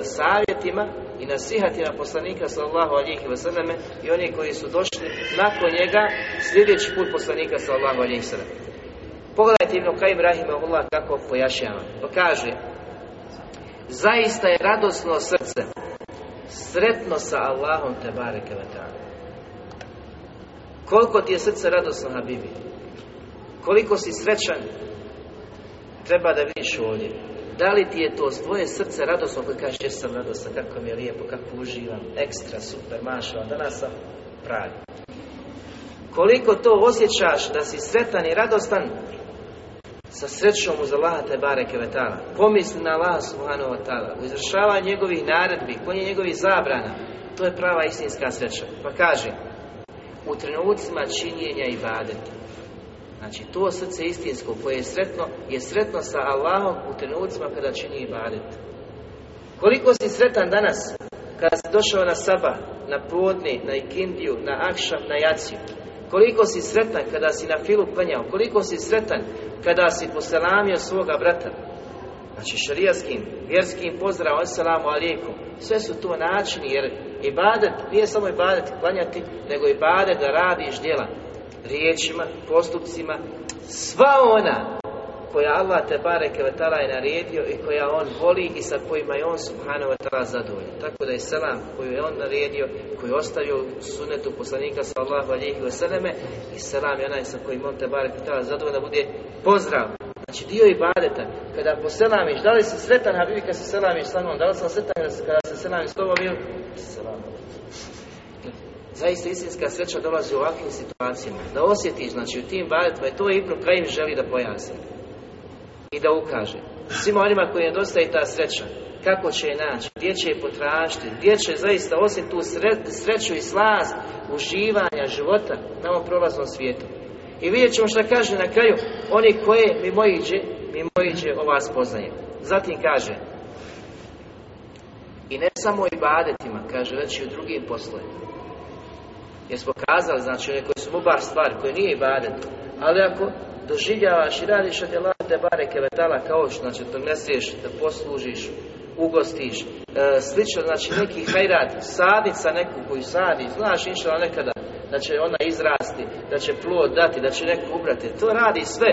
savjetima i nasihatima poslanika sallallahu alihi vseleme i oni koji su došli nakon njega sljedeći put poslanika sallallahu alihi vseleme. Pogledajte Ibn Kajim Rahimahullah kako pojašnjava. Pa kaže, Zaista je radosno srce sretno sa Allahom te bareke Koliko ti je srce radosno, Habibi? Koliko si srećan? Treba da vidiš ovdje. Da li ti je to tvoje srce radosno koje kažeš ja sam radosno, kako mi je lijepo, kako uživam, ekstra, super, mašala, danas sam pravi. Koliko to osjećaš da si sretan i radostan, sa srećom uz Allaha te bareke vetala. Pomisli na Allaha subhanahu wa ta'ala. U izvršavanju njegovih naredbi, konje njegovih zabrana. To je prava istinska sreća. Pa kaže, u trenucima činjenja i badeta. Znači, to srce istinsko koje je sretno, je sretno sa Allahom u trenucima kada čini i. Koliko si sretan danas kada si došao na Saba, na podni, na ikindiju, na akšam, na jaciju. Koliko si sretan kada si na filu penjao, koliko si sretan kada si poselamio svoga brata. Znači šarijaskim, vjerskim pozdravom, assalamu alaikum. Sve su to načini, jer ibadet nije samo ibadet klanjati, nego ibadet da radiš djela riječima, postupcima, sva ona koja Allah te bareke vetala je naredio i koja on voli i sa kojima je on subhanahu wa ta'ala zadovoljan. Tako da je selam koju je on naredio, koji je ostavio sunetu poslanika sallahu alihi vseleme i selam je onaj sa kojim on te bareke vetala zadovoljan da bude pozdrav Znači dio ibadeta, kada poselamiš, da li si sretan Habibi kad se selamiš sa mnom, da li sam sretan kada se selamiš s tobom ili Zaista istinska sreća dolazi u ovakvim situacijama. Da osjetiš, znači u tim ibadetima, to je Ibn Kajim želi da pojasni. I da ukaže. Svima onima koji nedostaje ta sreća, kako će je naći, gdje će je potražiti, gdje će zaista osjetiti tu sreću i slast uživanja života na ovom prolaznom svijetu. I vidjet ćemo što kaže na kraju, oni koje mimo iđe, mimo iđe o vas poznaje. Zatim kaže, i ne samo i badetima, kaže, već i u drugim poslovima. Jer smo kazali, znači, one koji su mubar stvari, koje nije i badet, ali ako doživljavaš i radiš od te bare kevetala kao što, znači, to neseš, da poslužiš, ugostiš, e, slično, znači, neki hajrat, sadnica neku koju sadi, znaš, inšala nekada, da će ona izrasti, da će plod dati, da će neko ubrati. To radi sve.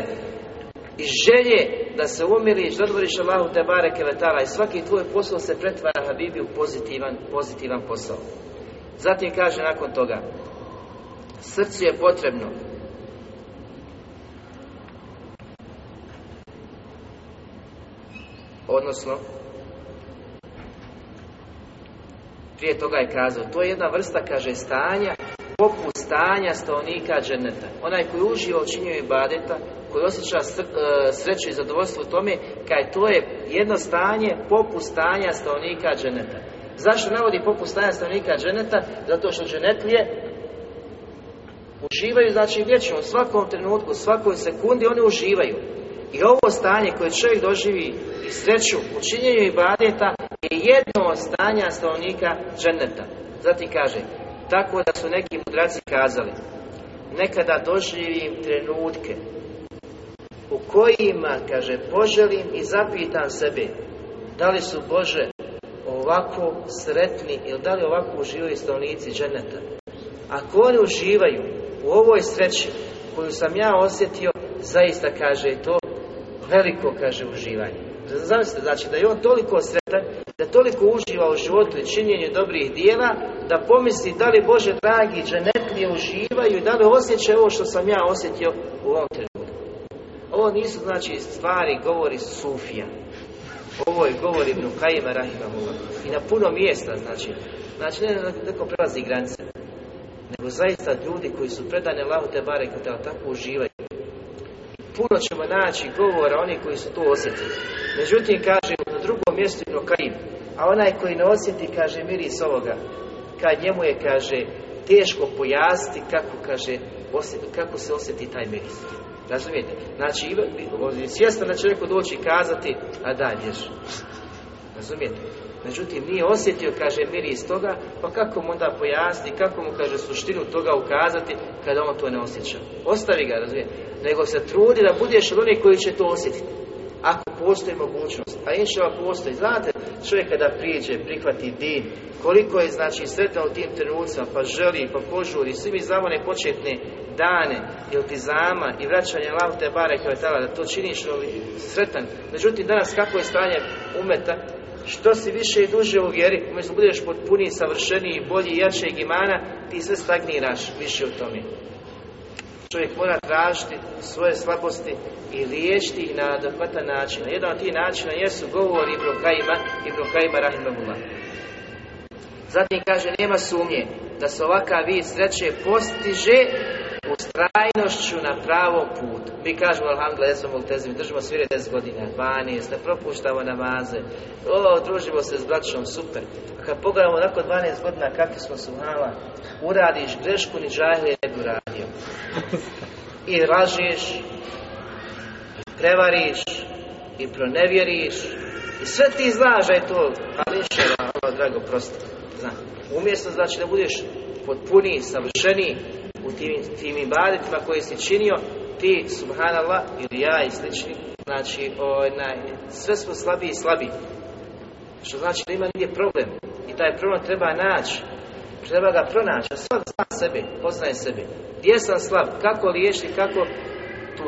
I želje da se umiriš, zadovoljiš Allahu te bareke vetala i svaki tvoj posao se pretvara Habibi u pozitivan, pozitivan posao. Zatim kaže nakon toga, srcu je potrebno odnosno prije toga je kazao, to je jedna vrsta, kaže, stanja poput stanja stanovnika dženeta. Onaj koji uživa u činjenju ibadeta, koji osjeća e, sreću i zadovoljstvo u tome, kaj to je jedno stanje poput stanja stanovnika dženeta. Zašto navodi poput stanja stanovnika dženeta? Zato što dženetlije uživaju, znači vječno, u svakom trenutku, u svakoj sekundi oni uživaju. I ovo stanje koje čovjek doživi i sreću u činjenju ibadeta je jedno od stanja stanovnika dženeta. Zatim kaže, tako da su neki mudraci kazali, nekada doživim trenutke u kojima, kaže, poželim i zapitam sebe, da li su Bože ovako sretni ili da li ovako uživaju stanovnici dženeta. Ako oni uživaju u ovoj sreći koju sam ja osjetio, zaista kaže to veliko, kaže, uživanje. Zamislite, znači da je on toliko sretan, da toliko uživa u životu i činjenju dobrih dijela, da pomisli da li Bože dragi dženetlije uživaju i da li osjećaju ovo što sam ja osjetio u ovom trenutku. Ovo nisu znači stvari, govori Sufija. Ovo je govori Ibn Kajima Rahimahullah. I na puno mjesta, znači. Znači ne neko prelazi granice. Nego zaista ljudi koji su predane Allahu te bare kada tako uživaju. Puno ćemo naći govora oni koji su to osjetili. Međutim, kaže na drugom mjestu Ibn Kajim, a onaj koji ne osjeti, kaže, miris ovoga, kad njemu je, kaže, teško pojasniti kako, kaže, osjeti, kako se osjeti taj miris. Razumijete? Znači, svjesno da će neko doći kazati, a daj, bježi. Razumijete? Međutim, nije osjetio, kaže, miris toga, pa kako mu onda pojasni, kako mu, kaže, suštinu toga ukazati kada on to ne osjeća. Ostavi ga, razumijete? Nego se trudi da budeš od onih koji će to osjetiti. Ako postoji mogućnost, a inšava postoji, znate, čovjek kada prijeđe, prihvati din, koliko je znači sretan u tim trenucima, pa želi, pa požuri, svi mi znamo ne početne dane, iltizama i vraćanje lavte bare tala, da to činiš sretan. Međutim, danas kako je stanje umeta, što si više i duže u vjeri, umjesto budeš potpuniji, savršeniji, bolji, jačeg imana, ti sve stagniraš više u tome. Čovjek mora tražiti svoje slabosti i liječiti ih na adekvatan način. Jedan od tih načina jesu govori Ibn Kajima, Ibn Kajima Rahimahullah. Zatim kaže, nema sumnje da se ovakav vid sreće postiže u strajnošću na pravom putu. Mi kažemo, alhamdulillah, jesmo multezimi, držimo svire 10 godina, 12, ne propuštamo namaze, o, družimo se s braćom, super. A kad pogledamo nakon 12 godina, kakvi smo suhala, uradiš grešku, ni džahilije ne bi uradio. I lažiš, prevariš i pronevjeriš i sve ti znaš da to ali Allah drago prosto zna. umjesto znači da budeš potpuniji, savršeniji u tim, tim ibaditima koje si činio ti subhanallah ili ja i slični znači onaj, sve smo slabiji i slabiji što znači da ima nigdje problem i taj problem treba naći treba ga pronaći, a svak zna sebe, poznaje sebe. Gdje sam slab, kako liješiti, kako tu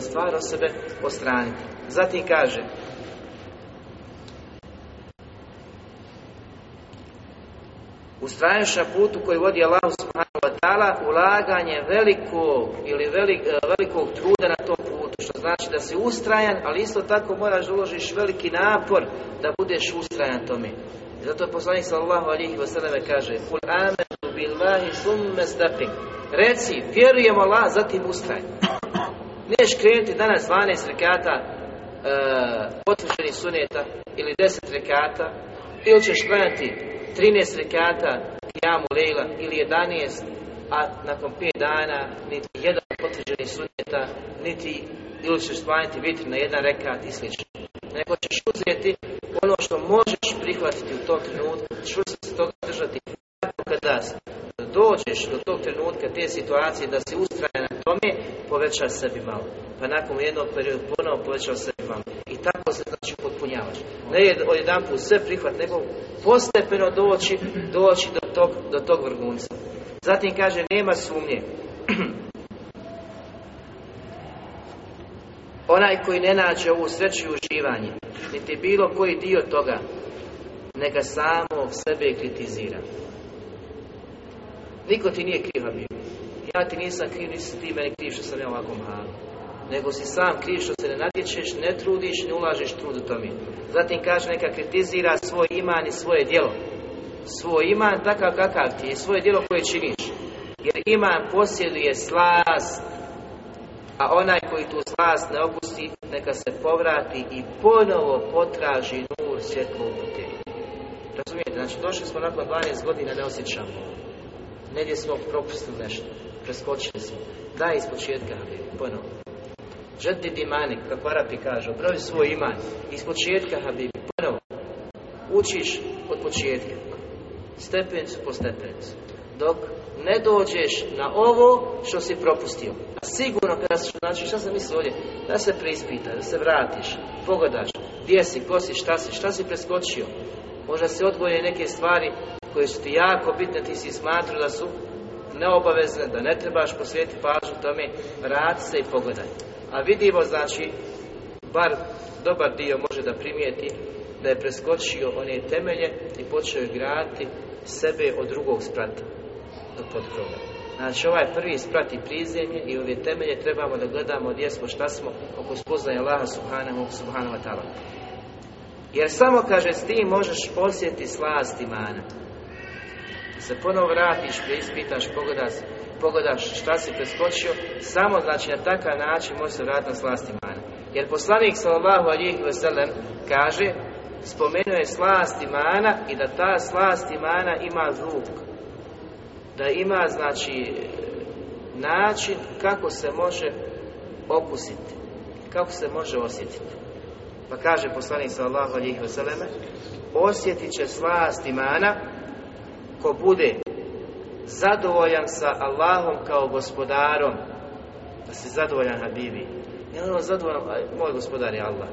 stvar o sebe ostraniti. Zatim kaže Ustraješ na putu koji vodi Allah subhanahu wa ta'ala ulaganje velikog ili velik, velikog truda na tom putu što znači da si ustrajan, ali isto tako moraš uložiš veliki napor da budeš ustrajan tome. Zato poslanik sallallahu alihi wasallam kaže Kul amenu billahi summe Reci, vjerujemo Allah, zatim ustraj. Niješ krenuti danas 12 rekata uh, potvrđenih suneta ili 10 rekata ili ćeš klanjati 13 rekata jamu lejla ili 11 a nakon 5 dana niti jedan potvrđeni suneta niti ili ćeš smanjiti vitri na jedan rekat i slično. Nego ćeš uzeti ono što možeš prihvatiti u tom trenutku, čvrsto se toga držati kada dođeš do tog trenutka, te situacije da si ustrajan na tome, poveća sebi malo. Pa nakon jednog perioda ponovo poveća sebi malo. I tako se znači potpunjavaš. Ne je jedan put sve prihvat, nego postepeno doći, doći do tog, do tog vrgunca. Zatim kaže, nema sumnje. [clears throat] Onaj koji ne nađe ovu sreću i uživanje, niti bilo koji dio toga, neka samo sebe kritizira. Niko ti nije kriv, bio. Ja ti nisam kriv, nisi ti meni kriv što sam ja ovako halu. Nego si sam kriv što se ne natječeš, ne trudiš, ne ulažeš trud u tome. Zatim kaže neka kritizira svoj iman i svoje djelo. Svoj iman takav kakav ti je, svoje djelo koje činiš. Jer iman posjeduje slast, a onaj koji tu slast ne opusti, neka se povrati i ponovo potraži nur svjetlo u Razumijete? Znači, došli smo nakon 12 godina, ne osjećamo. Negdje smo propustili nešto, preskočili smo. Daj iz početka, ponovo. Žeti dimanik, kako Arapi kažu, obrovi svoj iman. Iz početka, Habibi, ponovo. Učiš od početka. Stepenicu po stepenicu. Dok ne dođeš na ovo što si propustio. A sigurno kada se, znači šta sam mislio ovdje, da se preispita, da se vratiš, pogodaš, gdje si, ko si, šta si, šta si preskočio. Možda se odvoje neke stvari koje su ti jako bitne, ti si smatrao da su neobavezne, da ne trebaš posvetiti pažnju tome, vrati se i pogledaj. A vidimo, znači, bar dobar dio može da primijeti da je preskočio one temelje i počeo graditi sebe od drugog sprata do podkroga. Znači ovaj prvi sprat i prizemlje i ove temelje trebamo da gledamo gdje smo, šta smo oko spoznaje Allaha subhanahu, subhanahu wa ta'ala. Jer samo, kaže, s tim možeš posjeti slast imana. Se ponovo vratiš, preispitaš, pogledaš, pogledaš šta si preskočio, samo znači na takav način može se vratiti na slast imana. Jer poslanik sallallahu alihi wasallam kaže, spomenuo je slast imana i da ta slast imana ima zvuk. Da ima, znači, način kako se može okusiti, kako se može osjetiti. Pa kaže poslanik sallallahu alihi wasallam osjetit će slast imana ko bude zadovoljan sa Allahom kao gospodarom da si zadovoljan Habibi. Ne ono zadovoljan, moj gospodar je Allah.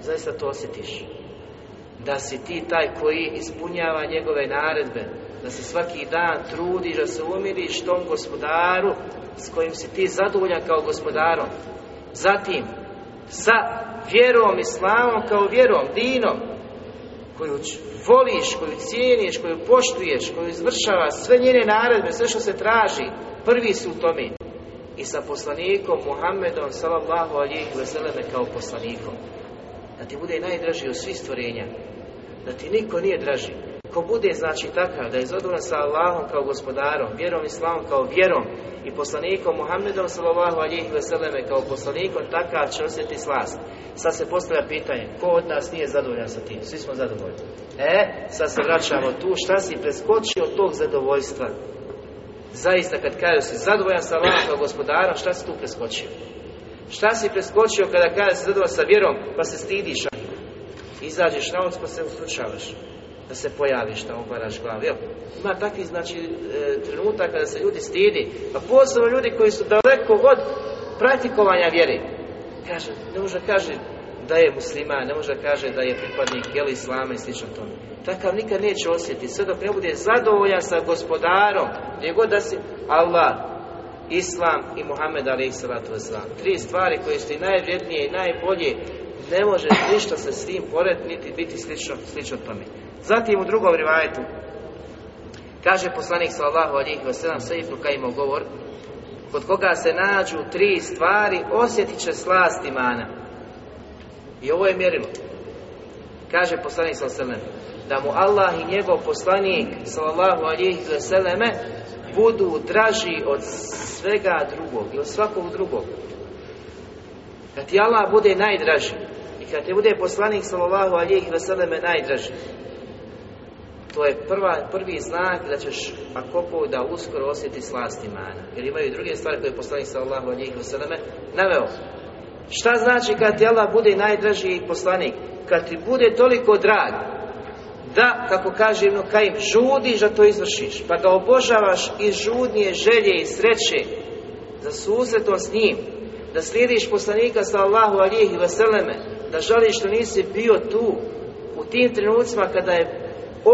Zaista to osjetiš. Da si ti taj koji ispunjava njegove naredbe da se svaki dan trudiš da se umiriš tom gospodaru s kojim si ti zadovoljan kao gospodarom. Zatim sa vjerom, islamom kao vjerom, dinom, koju voliš, koju cijeniš, koju poštuješ, koju izvršava sve njene naredbe, sve što se traži, prvi su u tome. I sa poslanikom Muhammedom sallallahu alihi veseleme kao poslanikom. Da ti bude najdraži od svih stvorenja. Da ti niko nije draži. Ko bude znači takav da je zadovoljan sa Allahom kao gospodarom, vjerom islamom kao vjerom i poslanikom Muhammedom sallallahu alihi veseleme kao poslanikom takav će osjetiti slast. Sad se postavlja pitanje, ko od nas nije zadovoljan sa tim? Svi smo zadovoljni. E, sad se vraćamo tu, šta si preskočio od tog zadovoljstva? Zaista kad kažeš si zadovoljan sa Allahom kao gospodarom, šta si tu preskočio? Šta si preskočio kada kažeš si zadovoljan sa vjerom, pa se stidiš? Izađeš na pa se uslučavaš da se pojaviš tamo baraš glavu. Jel? Ima takvi znači e, trenutak kada se ljudi stidi, pa posebno ljudi koji su daleko od praktikovanja vjere. Kaže, ne može kaže da je muslima, ne može kaže da je pripadnik jel islama i slično tome. Takav nikad neće osjetiti, sve dok ne bude zadovoljan sa gospodarom, gdje god da si Allah, Islam i Muhammed alaih salatu wasalam. Tri stvari koje su i najvrijednije i najbolje, ne može ništa se s tim pored, niti biti slično, slično tome. Zatim u drugom rivajetu kaže poslanik sallallahu alihi wasallam sa Ibnu Kajimov govor kod koga se nađu tri stvari, osjetit će slast imana. I ovo je mjerilo. Kaže poslanik sallallahu da mu Allah i njegov poslanik sallallahu alejhi ve budu draži od svega drugog i od svakog drugog. Kad ti Allah bude najdraži i kad ti bude poslanik sallallahu alejhi ve selleme najdraži, to je prva, prvi znak da ćeš, ako da uskoro osjeti slast imana. Jer imaju druge stvari koje je poslanik sallallahu alejhi ve selleme naveo. Šta znači kad ti Allah bude najdraži poslanik? Kad ti bude toliko drag, da, kako kaže Ibn Kajim, žudiš da to izvršiš, pa ga obožavaš iz žudnije želje i sreće za susretom s njim, da slijediš poslanika sallahu alijih i da žališ što nisi bio tu, u tim trenucima kada je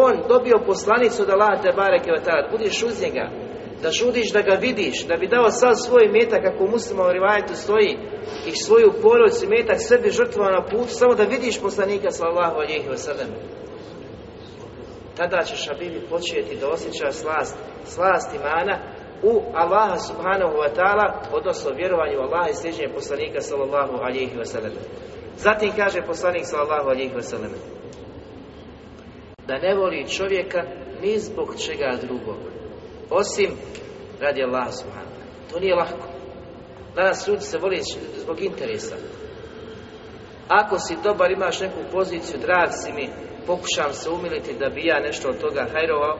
on dobio poslanicu da Allah te bareke da budiš uz njega, da žudiš da ga vidiš, da bi dao sad svoj metak kako u muslima u rivajetu stoji i svoju porodicu metak sebi žrtvovao na put, samo da vidiš poslanika sallahu alijih i veseleme tada ćeš Habibi početi da osjeća slast, slast imana u Allaha subhanahu wa ta'ala, odnosno vjerovanju u Allaha i sljeđenje poslanika sallallahu alihi wa sallam. Zatim kaže poslanik sallallahu alihi wa sallam da ne voli čovjeka ni zbog čega drugog, osim radi subhanahu To nije lako. Danas ljudi se voli zbog interesa. Ako si dobar, imaš neku poziciju, drag si mi, pokušam se umiliti da bi ja nešto od toga hajrovao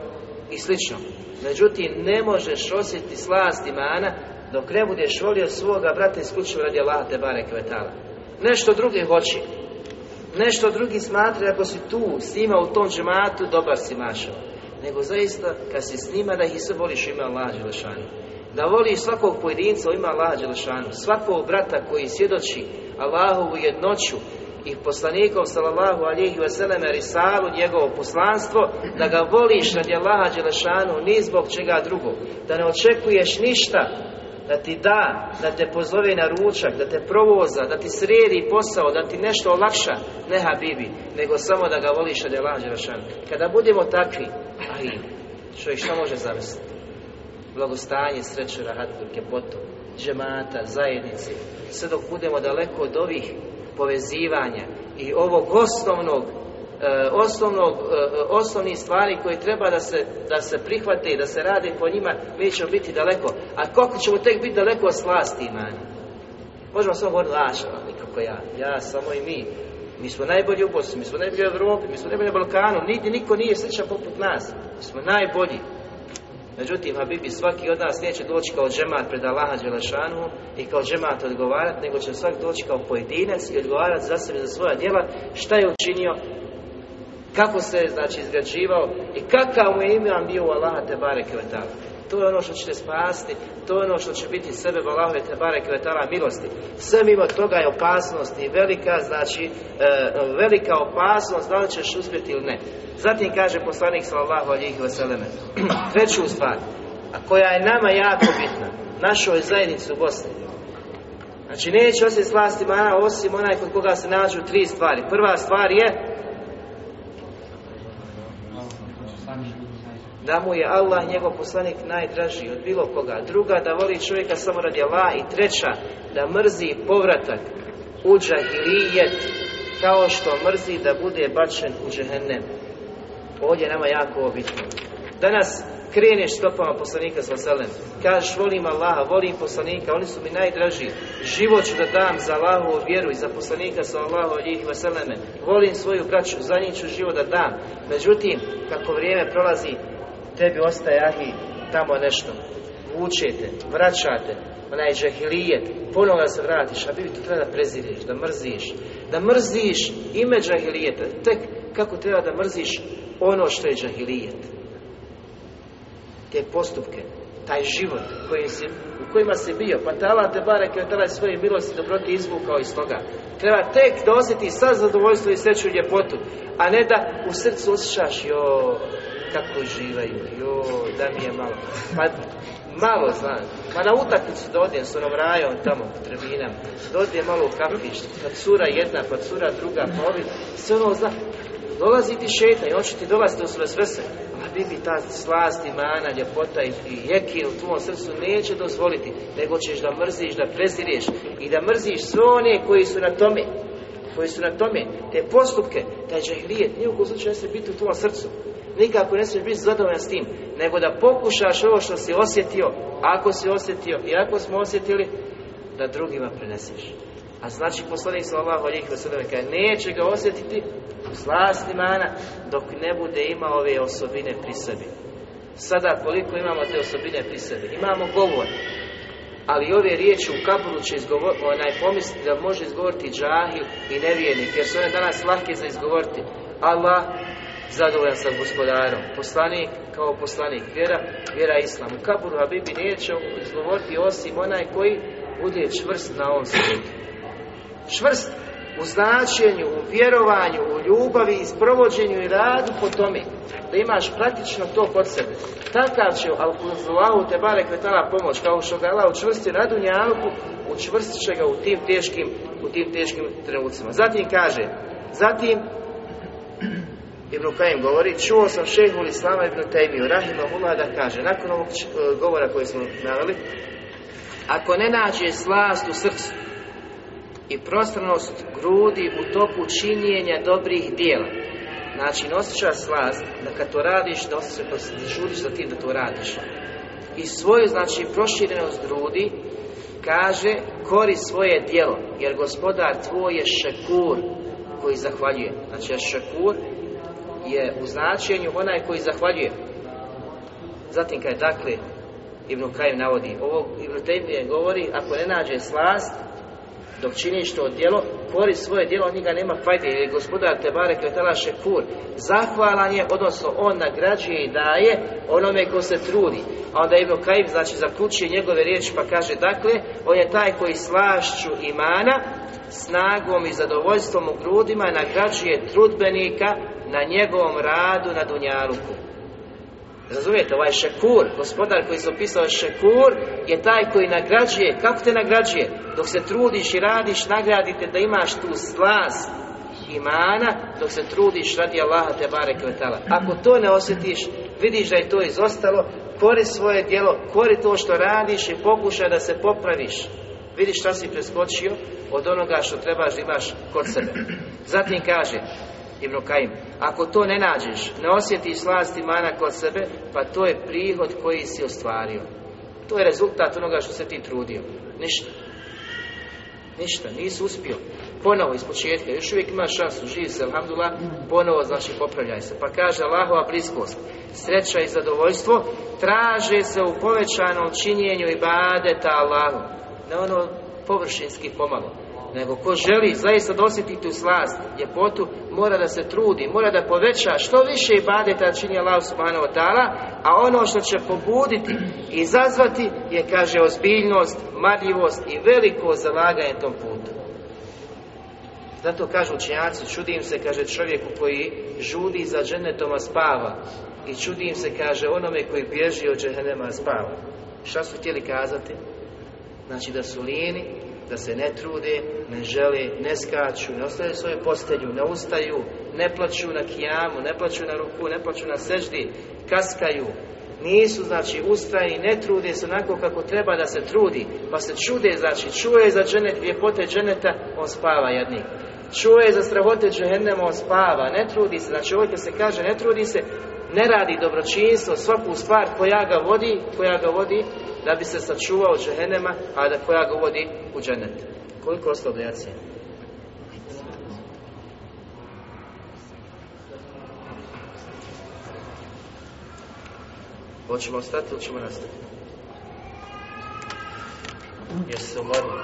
i slično. Međutim, ne možeš osjetiti slast imana dok ne budeš volio svoga brata isključivo radi Allah te bare kvetala. Nešto drugi hoće. Nešto drugi smatra ako si tu s njima u tom džematu, dobar si mašao. Nego zaista, kad si s njima, da ih se voliš ima Allah Đelešanu. Da voliš svakog pojedinca ima Allah Đelešanu. Svakog brata koji svjedoči Allahovu jednoću i poslanikom sallallahu alihi wasallam risalu njegovo poslanstvo da ga voliš radi Allaha Đelešanu ni zbog čega drugog da ne očekuješ ništa da ti da, da te pozove na ručak, da te provoza, da ti sredi posao, da ti nešto olakša, ne Habibi, nego samo da ga voliš radi Allaha Đelešanu. Kada budemo takvi, aj, čovjek šta može zamisliti? Blagostanje, sreću, rahatlu, kepotu, džemata, zajednici, sve dok budemo daleko od ovih povezivanja i ovog osnovnog osnovnog, e, osnovnih stvari koje treba da se, da se prihvate i da se rade po njima, mi ćemo biti daleko. A koliko ćemo tek biti daleko od slasti imana? Možemo samo govoriti laša, nikako ja. Ja, samo i mi. Mi smo najbolji u Bosni, mi smo najbolji u Europi, mi smo najbolji u Balkanu. Nigdje niko nije sličan poput nas. Mi smo najbolji. Međutim, Habibi, svaki od nas neće doći kao džemat pred Allaha Đelešanu i kao džemat odgovarati, nego će svaki doći kao pojedinac i odgovarati za sebe, za svoja djela, šta je učinio, kako se znači izgrađivao i kakav mu je ime bio u Allaha te bareke to je ono što će te spasti, to je ono što će biti sebe Allahove te bareke milosti. Sve mimo toga je opasnost i velika, znači, e, velika opasnost da li ćeš uspjeti ili ne. Zatim kaže poslanik sallallahu alihi vseleme, [clears throat] treću stvar, a koja je nama jako bitna, našoj zajednici u Bosni. Znači neće osim slasti mana osim onaj kod koga se nađu tri stvari. Prva stvar je da mu je Allah njegov poslanik najdraži od bilo koga. Druga da voli čovjeka samo radi Allah i treća da mrzi povratak u džahilijet kao što mrzi da bude bačen u džehennem. Ovdje nama jako bitno. Danas kreneš stopama poslanika sa selem, kažeš volim Allaha, volim poslanika, oni su mi najdraži, život ću da dam za Allahovu vjeru i za poslanika sa Allahu njih vaseleme, volim svoju braću, za njih ću život da dam. Međutim, kako vrijeme prolazi, tebi ostaje ahi tamo nešto, vučete, vraćate, onaj džahilijet, ponovno da se vratiš, a bi to treba da preziriš, da mrziš, da mrziš ime džahilijeta, tek kako treba da mrziš ono što je džahilijet. Te postupke, taj život koji si, u kojima si bio, pa te bareke od tala svoje milosti dobroti izvukao iz toga. Treba tek da osjeti sad zadovoljstvo i sreću ljepotu, a ne da u srcu osjećaš, jo, kako uživaju, jo, da mi je malo. Pa malo, znam, ma na utakmicu da odijem s onom rajom tamo, tribinam, da malo u kafić, pa cura jedna, pa cura druga, pa ovi, sve ono zna, dolazi ti šeta i on će ti dolaziti u sve svese. A bi ta slast, mana, ljepota i jekin u tvom srcu neće dozvoliti, nego ćeš da mrziš, da prezireš i da mrziš sve one koji su na tome, koji su na tome, te postupke, taj džahilijet, nije u slučaju se biti u tvom srcu. Nikako ne smiješ biti zadovoljan s tim, nego da pokušaš ovo što si osjetio, ako si osjetio i ako smo osjetili, da drugima preneseš. A znači poslanik sallallahu alejhi ve sellem kaže neće ga osjetiti slast imana dok ne bude imao ove osobine pri sebi. Sada koliko imamo te osobine pri sebi? Imamo govor. Ali ove riječi u kaburu će izgovor, onaj pomisliti da može izgovoriti džahil i nevijenik, jer su one danas lahke za izgovoriti. Allah, zadovoljan sam gospodarom. Poslanik kao poslanik, vjera, vjera islam. U kaburu Habibi neće izgovoriti osim onaj koji bude čvrst na ovom svijetu. Čvrst u značenju, u vjerovanju, u ljubavi, isprovođenju i radu po tome. Da imaš praktično to kod sebe. Takav će Allahu te bare kvetala pomoć, kao što ga Allah učvrsti na dunjalku, učvrstit će ga u tim teškim, u tim teškim trenucima. Zatim kaže, zatim Ibn Kajim govori, čuo sam šehu Islama Ibn Taymiyu, Rahimahullah da kaže, nakon ovog govora koji smo naveli, ako ne nađe slast u srcu i prostranost grudi u toku činjenja dobrih dijela, znači nosića slast da kad to radiš, da se da žudiš za ti da to radiš. I svoju, znači, proširenost grudi, kaže, kori svoje dijelo, jer gospodar tvoj je šekur koji zahvaljuje. Znači, šekur je u značenju onaj koji zahvaljuje. Zatim kad je dakle Ibn Kajim navodi, ovo Ibn Taymiye govori, ako ne nađe slast, dok činiš to djelo, kori svoje djelo, od njega nema fajde, jer gospodar te bare kvetala šekur, zahvalan je, odnosno on nagrađuje i daje onome ko se trudi. A onda Ibn Kajim, znači, zaključuje njegove riječi pa kaže, dakle, on je taj koji slašću imana, snagom i zadovoljstvom u grudima nagrađuje trudbenika na njegovom radu na Dunjaluku. Razumijete, ovaj šekur, gospodar koji se opisao šekur, je taj koji nagrađuje. Kako te nagrađuje? Dok se trudiš i radiš, nagradite da imaš tu slast imana, dok se trudiš radi Allaha te bare kvetala. Ako to ne osjetiš, vidiš da je to izostalo, kori svoje djelo, kori to što radiš i pokušaj da se popraviš. Vidiš šta si preskočio od onoga što trebaš imaš kod sebe. Zatim kaže, Ibn Kajim, ako to ne nađeš, ne osjetiš slast imana kod sebe, pa to je prihod koji si ostvario. To je rezultat onoga što se ti trudio. Ništa. Ništa, nisi uspio. Ponovo iz početka, još uvijek imaš šansu, živi se, alhamdulillah, ponovo znači popravljaj se. Pa kaže Allahova bliskost, sreća i zadovoljstvo, traže se u povećanom činjenju i badeta Allahu. Ne ono površinski pomalo nego ko želi zaista dosjetiti tu slast, ljepotu, mora da se trudi, mora da poveća što više ibadeta čini Allah subhanahu wa ta'ala, a ono što će pobuditi i izazvati je, kaže, ozbiljnost, marljivost i veliko zalaganje tom putu. Zato kažu učenjaci, čudim se, kaže čovjeku koji žudi za dženetoma spava i čudim se, kaže onome koji bježi od džehenema spava. Šta su htjeli kazati? Znači da su lijeni, da se ne trude, ne žele, ne skaču, ne ostavljaju svoju postelju, ne ustaju, ne plaću na kijamu, ne plaću na ruku, ne plaću na seždi, kaskaju, nisu, znači, ustrajni, ne trude se onako kako treba da se trudi, pa se čude, znači, čuje za dženet, ljepote dženeta, on spava jedni. Čuje za strahote džehennema, on spava, ne trudi se, znači, ovdje se kaže, ne trudi se, ne radi dobročinstvo, svaku stvar koja ga vodi, koja ga vodi, da bi se sačuvao džehennema, a da koja ga vodi u dženet. Koliko ostalo oblijacija? Hoćemo ostati ili ćemo nastaviti? Jesi se umorili?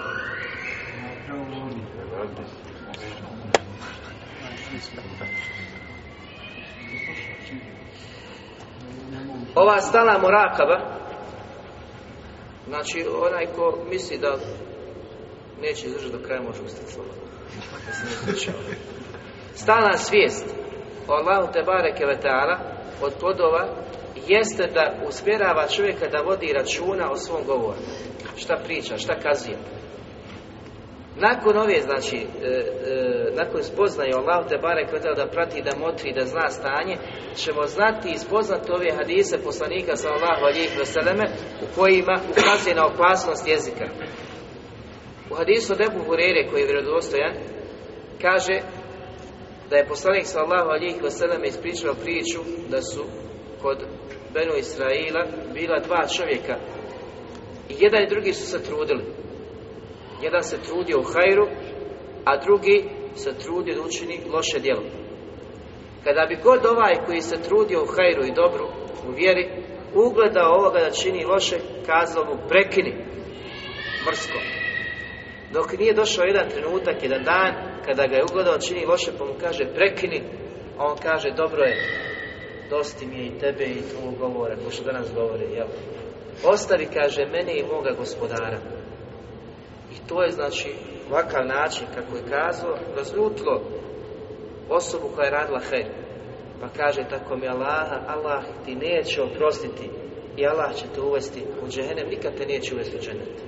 Ova stala morakaba Znači, onaj ko misli da neće izdržati do kraja može ustati slobodno. Stalna svijest Allahu te bareke od plodova jeste da uspjerava čovjeka da vodi računa o svom govoru. Šta priča, šta kazuje. Nakon ove, znači, e, e, nakon spoznaju Allah te bare da prati, da motri, da zna stanje, ćemo znati i spoznati ove hadise poslanika sallallahu alijih veseleme u kojima ukazuje na opasnost jezika. U hadisu Debu Hurere koji je vjerodostojan, kaže da je poslanik sallallahu alijih veseleme ispričao priču da su kod Benu Israila bila dva čovjeka i jedan i drugi su se trudili jedan se trudio u hajru, a drugi se trudio da učini loše djelo. Kada bi god ovaj koji se trudio u hajru i dobru, u vjeri, ugledao ovoga da čini loše, kazao mu prekini, mrsko. Dok nije došao jedan trenutak, jedan dan, kada ga je ugledao čini loše, pa mu kaže prekini, on kaže dobro je, dosti mi je i tebe i tvojeg govora, ko što danas govori, jel? Ostavi, kaže, mene i moga gospodara. I to je znači ovakav način kako je kazao razljutilo osobu koja je radila hej. Pa kaže tako mi Allaha, Allah ti neće oprostiti i Allah će te uvesti u džehennem, nikad te neće uvesti u džennet.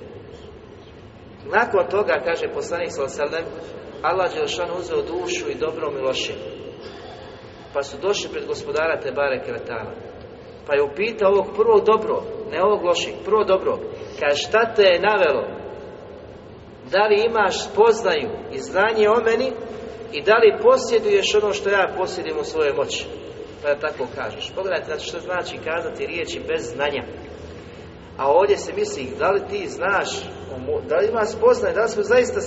Nakon toga, kaže poslanik sallam, Allah Đelšan uzeo dušu i dobro i loše. Pa su došli pred gospodara Tebare Kretana. Pa je upitao ovog prvo dobro, ne ovog lošeg, prvo dobro. Kaže, šta te je navelo da li imaš spoznaju i znanje o meni i da li posjeduješ ono što ja posjedim u svojoj moći. Pa da tako kažeš. Pogledajte znači što znači kazati riječi bez znanja. A ovdje se misli, da li ti znaš, da li imaš spoznanje, da li smo zaista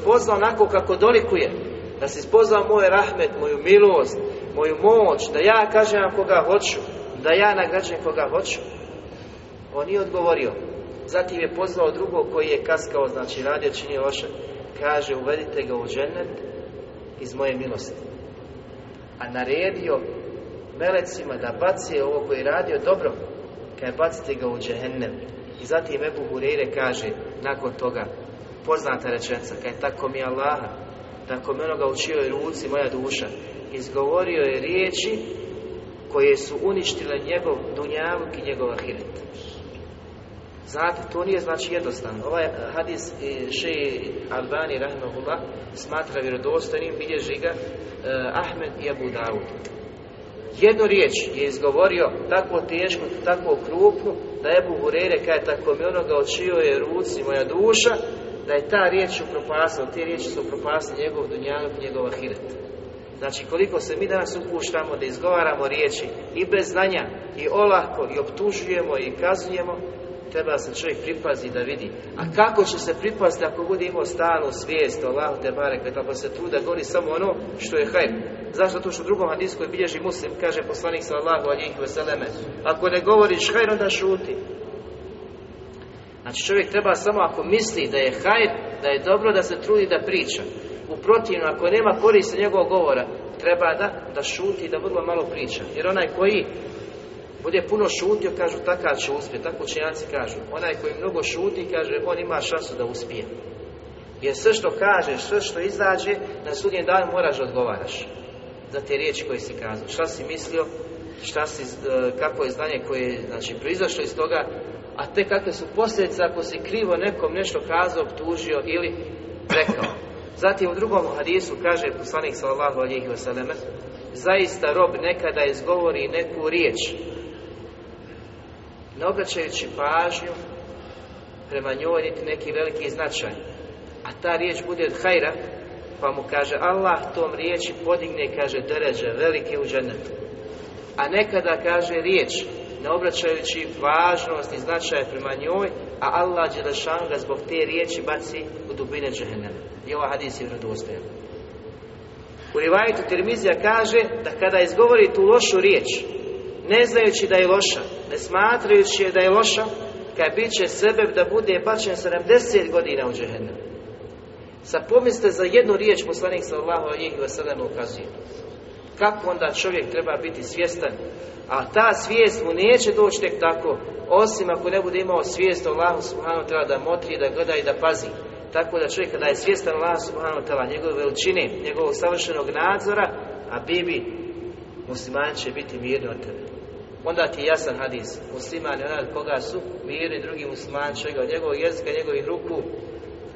spoznao onako kako dolikuje, da si spoznao moj rahmet, moju milost, moju moć, da ja kažem koga hoću, da ja nagrađujem koga hoću. On nije odgovorio, Zatim je pozvao drugog koji je kaskao, znači radio čini loše. Kaže, uvedite ga u džennet iz moje milosti. A naredio melecima da baci ovo koji je radio dobro, kaže bacite ga u džehennem. I zatim Ebu Hureyre kaže, nakon toga, poznata rečenica, kaže tako mi Allaha, tako mi onoga u čijoj ruci moja duša, izgovorio je riječi koje su uništile njegov dunjavuk i njegov ahiret. Znate, to nije znači jednostavno. Ovaj hadis e, še Albani rahimahullah smatra vjerodostojnim, bilježi ga e, Ahmed i Abu Dawud. Jednu riječ je izgovorio tako teško, tako krupnu, da Ebu Hurere kaže tako mi onoga očio je ruci moja duša, da je ta riječ upropasila, te riječi su upropasili njegov dunjanak i njegov ahiret. Znači koliko se mi danas upuštamo da izgovaramo riječi i bez znanja, i olako, i optužujemo, i kazujemo, treba se čovjek pripazi da vidi. A kako će se pripaziti ako bude imao stalnu svijest Allah te barek, pa se tu da govori samo ono što je hajr. Zašto? to što u drugom hadisku je bilježi muslim, kaže poslanik sallahu alijih veseleme. Ako ne govoriš hajr, onda šuti. Znači čovjek treba samo ako misli da je hajr, da je dobro da se trudi da priča. U protivno, ako nema koriste njegovog govora, treba da, da šuti i da vrlo malo priča. Jer onaj koji bude puno šutio, kažu takav će uspjeti, tako učenjaci kažu. Onaj koji mnogo šuti, kaže, on ima šansu da uspije. Jer sve što kažeš, sve što izađe, na sudnjem danu moraš odgovaraš za te riječi koje si kazao. Šta si mislio, šta si, e, kako je znanje koje je znači, proizašlo iz toga, a te kakve su posljedice ako si krivo nekom nešto kazao, optužio ili rekao. Zatim u drugom hadisu kaže poslanik sallallahu alihi wasallam zaista rob nekada izgovori neku riječ ne obraćajući pažnju prema njoj niti neki veliki značaj. A ta riječ bude od hajra, pa mu kaže Allah tom riječi podigne, kaže deređe, velike u džennetu. A nekada kaže riječ, ne obraćajući važnost i značaj prema njoj, a Allah Đelešan ga zbog te riječi baci u dubine džehennema. I ova hadis je vjerodostojan. U rivajetu Tirmizija kaže da kada izgovori tu lošu riječ, ne znajući da je loša, ne smatrajući da je loša, kad bit će sebe da bude bačen 70 godina u džehennem. Sa pomislite za jednu riječ poslanik sallallahu alejhi ve sellem ukazuje. Kako onda čovjek treba biti svjestan? A ta svijest mu neće doći tek tako, osim ako ne bude imao svijest o Allahu subhanahu treba da motri, da gleda i da pazi. Tako da čovjek kada je svjestan Allahu subhanahu ta'ala, njegove veličine, njegovog savršenog nadzora, a bibi musliman će biti mirno od tebe onda ti je jasan hadis. Musliman je onaj koga su mirni drugi musliman, čega od njegovog jezika, njegovih ruku,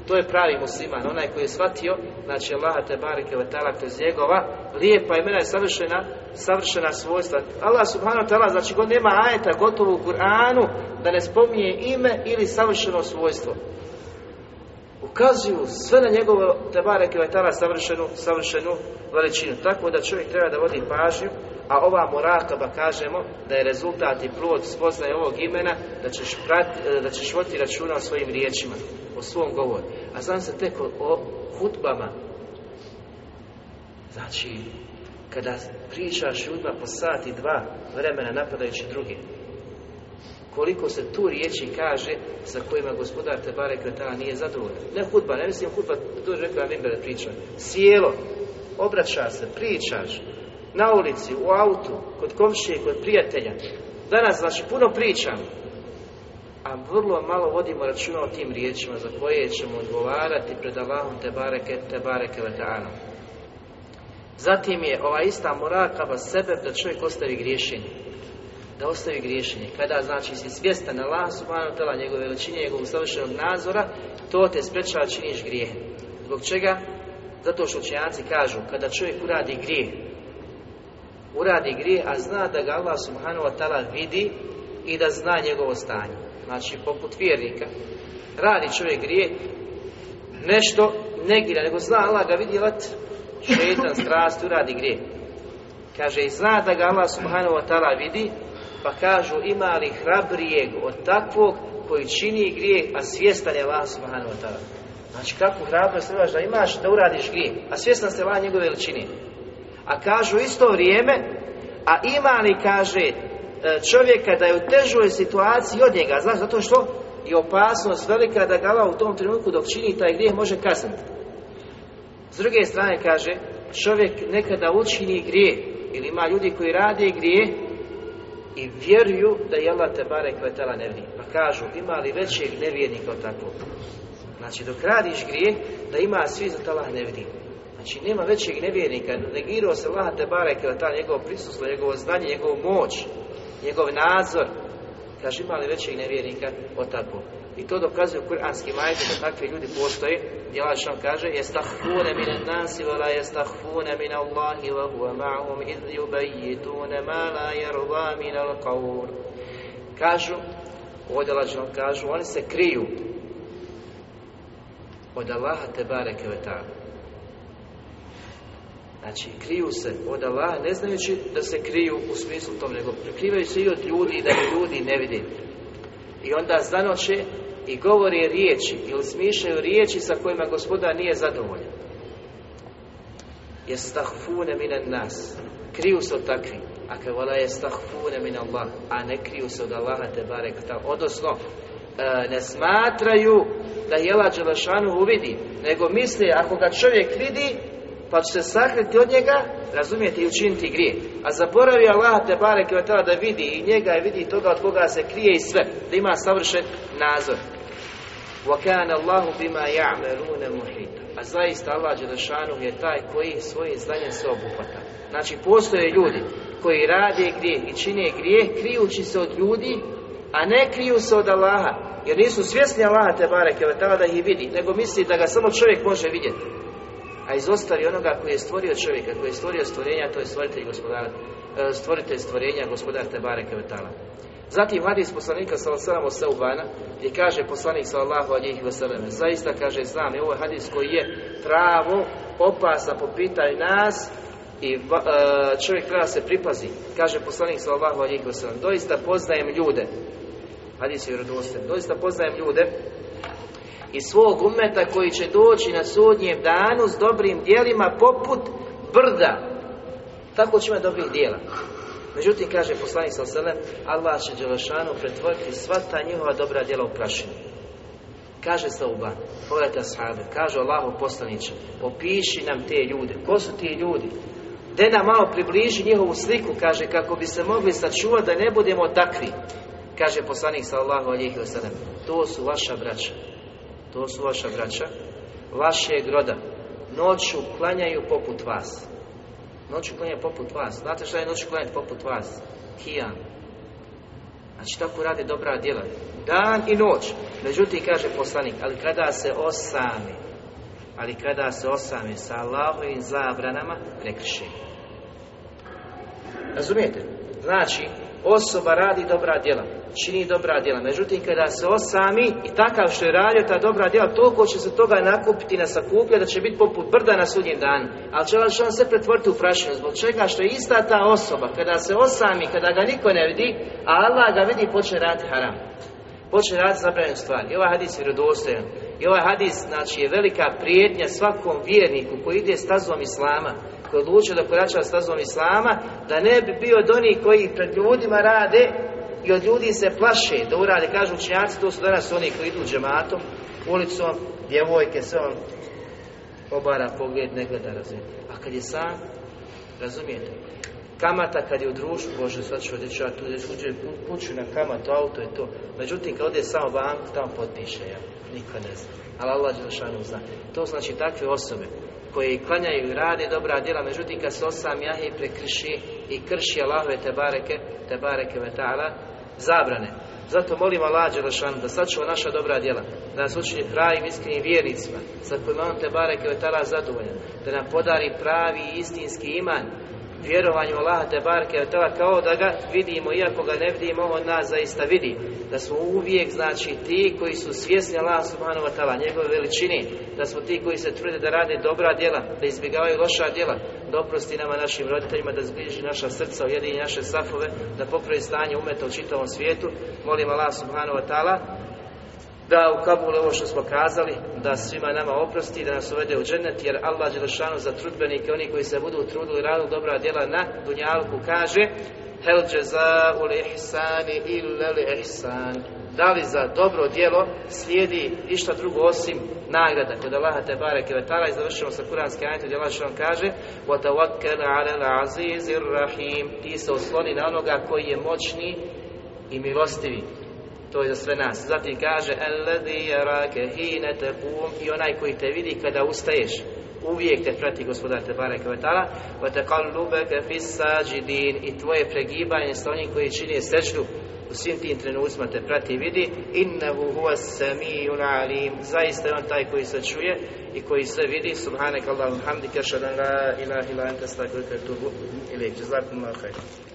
To je pravi musliman, onaj koji je shvatio, znači Allah te bareke ve kroz njegova lijepa imena je savršena, savršena svojstva. Allah subhanahu ta'ala, znači god nema ajeta gotovo u Kur'anu da ne spominje ime ili savršeno svojstvo. Ukazuju sve na njegovo te bareke ve savršenu, savršenu veličinu. Tako da čovjek treba da vodi pažnju a ova morakaba kažemo da je rezultat i plod spoznaje ovog imena da ćeš, prati, da ćeš voditi računa o svojim riječima, svom govoru. A znam se tek o, o hutbama. Znači, kada pričaš ljudima po sat i dva vremena napadajući drugi, koliko se tu riječi kaže sa kojima gospodar te bare nije zadovoljan. Ne hudba, ne mislim hudba, to je rekla Vimber priča. Sjelo, obraća se, pričaš, na ulici, u autu, kod komšije, kod prijatelja. Danas, znači, puno pričam, a vrlo malo vodimo računa o tim riječima za koje ćemo odgovarati pred Allahom te bareke, te bareke Zatim je ova ista morakaba sebe da čovjek ostavi griješenje. Da ostavi griješenje. Kada znači si svjestan Allah subhanahu ta'ala njegove veličine, njegovog savršenog nadzora, to te sprečava činiš grijeh. Zbog čega? Zato što učenjaci kažu, kada čovjek uradi grijeh, uradi grije, a zna da ga Allah subhanahu wa vidi i da zna njegovo stanje. Znači, poput vjernika, radi čovjek grije, nešto negira, nego zna Allah ga vidi, lat, šetan, strast, uradi grije. Kaže, i zna da ga Allah subhanahu wa ta'ala vidi, pa kažu, ima li hrabrijeg od takvog koji čini grije, a svjestan je Allah subhanahu wa ta'ala. Znači, kakvu hrabrost trebaš da imaš da uradiš grije, a svjestan ste Allah njegove veličine. A kažu isto vrijeme, a ima li, kaže, čovjeka da je u težoj situaciji od njega, znaš, zato što je opasnost velika da ga u tom trenutku dok čini taj grijeh može kasniti. S druge strane kaže, čovjek nekada učini grijeh, ili ima ljudi koji rade grije i vjeruju da je Allah te bare kvetala nevni. Pa kažu, ima li većeg nevjernika od takvog? Znači, dok radiš grije, da ima svi za Allah ne. Znači nema većeg nevjernika, negirao se Allah te barek ta njegovo prisustvo, njegovo znanje, njegov moć, njegov nadzor. Kaže ima li većeg nevjernika od tako. I to dokazuju kuranski majke da takvi ljudi postoje. Što kaže Jestahfune min nasi wa la jestahfune min Allahi wa huwa ma'hum idh yubayyitune ma la yarda min al. Kažu, ovdje kažu, oni se kriju od Allaha te bareke ve Znači, kriju se od Allaha, ne znajući da se kriju u smislu tom, nego prikrivaju se i od ljudi da ljudi ne vidi. I onda zanoće i govori riječi ili smišljaju riječi sa kojima gospodar nije zadovoljan. Jestahfune minan nas. Kriju se od takvi. A je jestahfune min Allah. A ne kriju se od Allaha te barek. Odnosno, e, ne smatraju da Jela Đelešanu uvidi, nego misle ako ga čovjek vidi, pa će se sakriti od njega, razumijete, i učiniti grije. A zaboravi Allah te bare da vidi i njega i vidi toga od koga se krije i sve, da ima savršen nazor. وَكَانَ اللَّهُ بِمَا يَعْمَلُونَ مُحِيطًا A zaista Allah Đelešanu je taj koji svoje znanje se obuhvata. Znači, postoje ljudi koji rade grije i čine grije, krijući se od ljudi, a ne kriju se od Allaha. Jer nisu svjesni Allaha te bareke da ih vidi, nego misli da ga samo čovjek može vidjeti a izostavi onoga koji je stvorio čovjeka, koji je stvorio stvorenja, to je stvoritelj gospodara, e, stvoritelj stvorenja, gospodar Tebare Kevetala. Zatim hadis poslanika sallallahu Seubana gdje kaže poslanik sallallahu alejhi ve sellem zaista kaže znam i ovo je hadis koji je pravo opasa po pitanju nas i e, čovjek treba se pripazi. Kaže poslanik sallallahu alejhi ve sellem doista poznajem ljude. Hadis je vjerodostojan. Doista poznajem ljude i svog umeta koji će doći na sudnjem danu s dobrim dijelima poput brda. Tako će imati dobrih dijela. Međutim, kaže poslanik sa selem, Allah će Đelešanu pretvoriti sva ta njihova dobra djela u prašinu. Kaže Sauba, pogledajte ashabe, kaže Allahu poslaniće, opiši nam te ljude. Ko su ti ljudi? De nam malo približi njihovu sliku, kaže, kako bi se mogli sačuvati da ne budemo takvi. Kaže poslanik sallahu alihi wasallam, to su vaša braća. To su vaša braća, vašeg roda. Noću klanjaju poput vas. Noću klanjaju poput vas. Znate šta je noću klanjati poput vas? Kijan. Znači tako radi dobra djela. Dan i noć. Međutim, kaže poslanik, ali kada se osami, ali kada se osami sa Allahovim zabranama, prekrši. Razumijete? Znači, osoba radi dobra djela, čini dobra djela. Međutim, kada se osami i takav što je radio ta dobra djela, toliko će se toga nakupiti na sakuplja da će biti poput brda na sudnjem danu. Ali će on sve pretvoriti u prašinu. Zbog čega što je ista ta osoba, kada se osami, kada ga niko ne vidi, a Allah ga vidi, počne raditi haram. Počne raditi zabranjenu stvar. I ovaj hadis je vjerodostojan. I ovaj hadis, znači, je velika prijetnja svakom vjerniku koji ide stazom Islama koji je odlučio da korača stazom Islama, da ne bi bio od onih koji pred ljudima rade i od ljudi se plaše da urade. Kažu učenjaci, to su danas oni koji idu džematom, ulicom, djevojke, sve on obara pogled, ne gleda, razumijete. A kad je sam, razumijete, kamata kad je u društvu, Bože, sad ću reći, ja tu uđe kuću na kamatu, auto je to. Međutim, kad ode samo banku, tamo potpiše, ja, niko ne zna. Ali Allah Đelšanu zna. To znači takve osobe koji klanjaju i rade dobra djela, međutim kad se osam jahe prekrši i krši Allahove te bareke, te bareke vetala, zabrane. Zato molim Allah Đelešanu da sačuva naša dobra djela, da nas učini pravim iskrenim vjernicima, sa kojima on te bareke vetala zadovoljan, da nam podari pravi istinski iman, vjerovanju Allaha te barke kao da ga vidimo iako ga ne vidimo on nas zaista vidi. Da smo uvijek znači ti koji su svjesni Allaha subhanahu wa ta'ala njegove veličine da smo ti koji se trude da rade dobra djela da izbjegavaju loša djela da oprosti nama našim roditeljima da zbliži naša srca ujedini naše safove da popravi stanje umeta u čitavom svijetu. Molim Allah subhanahu wa ta'ala da u Kabulu ovo što smo kazali, da svima nama oprosti da nas uvede u džennet, jer Allah Đelešanu za trudbenike, oni koji se budu trudili radu dobra djela na Dunjalku, kaže Hel džeza'u ihsani illa ihsan Da li za dobro djelo slijedi išta drugo osim nagrada kod Allaha te bareke ve i završimo sa kuranski ajte gdje Allah vam kaže: "Wa tawakkal 'azizir. Ti se osloni na onoga koji je moćni i milostivi to je za sve nas. Zatim kaže i onaj koji te vidi kada ustaješ. Uvijek te prati gospodar te bareke ve taala wa taqallubaka fis sajidin i tvoje pregibanje sa onim koji čini sećdu u svim tim trenucima te prati i vidi innahu huwa samiul alim zaista je on taj koji se čuje i koji se vidi subhanak allahumma hamdika ashhadu an la ilaha illa anta astaghfiruka wa atubu ilayk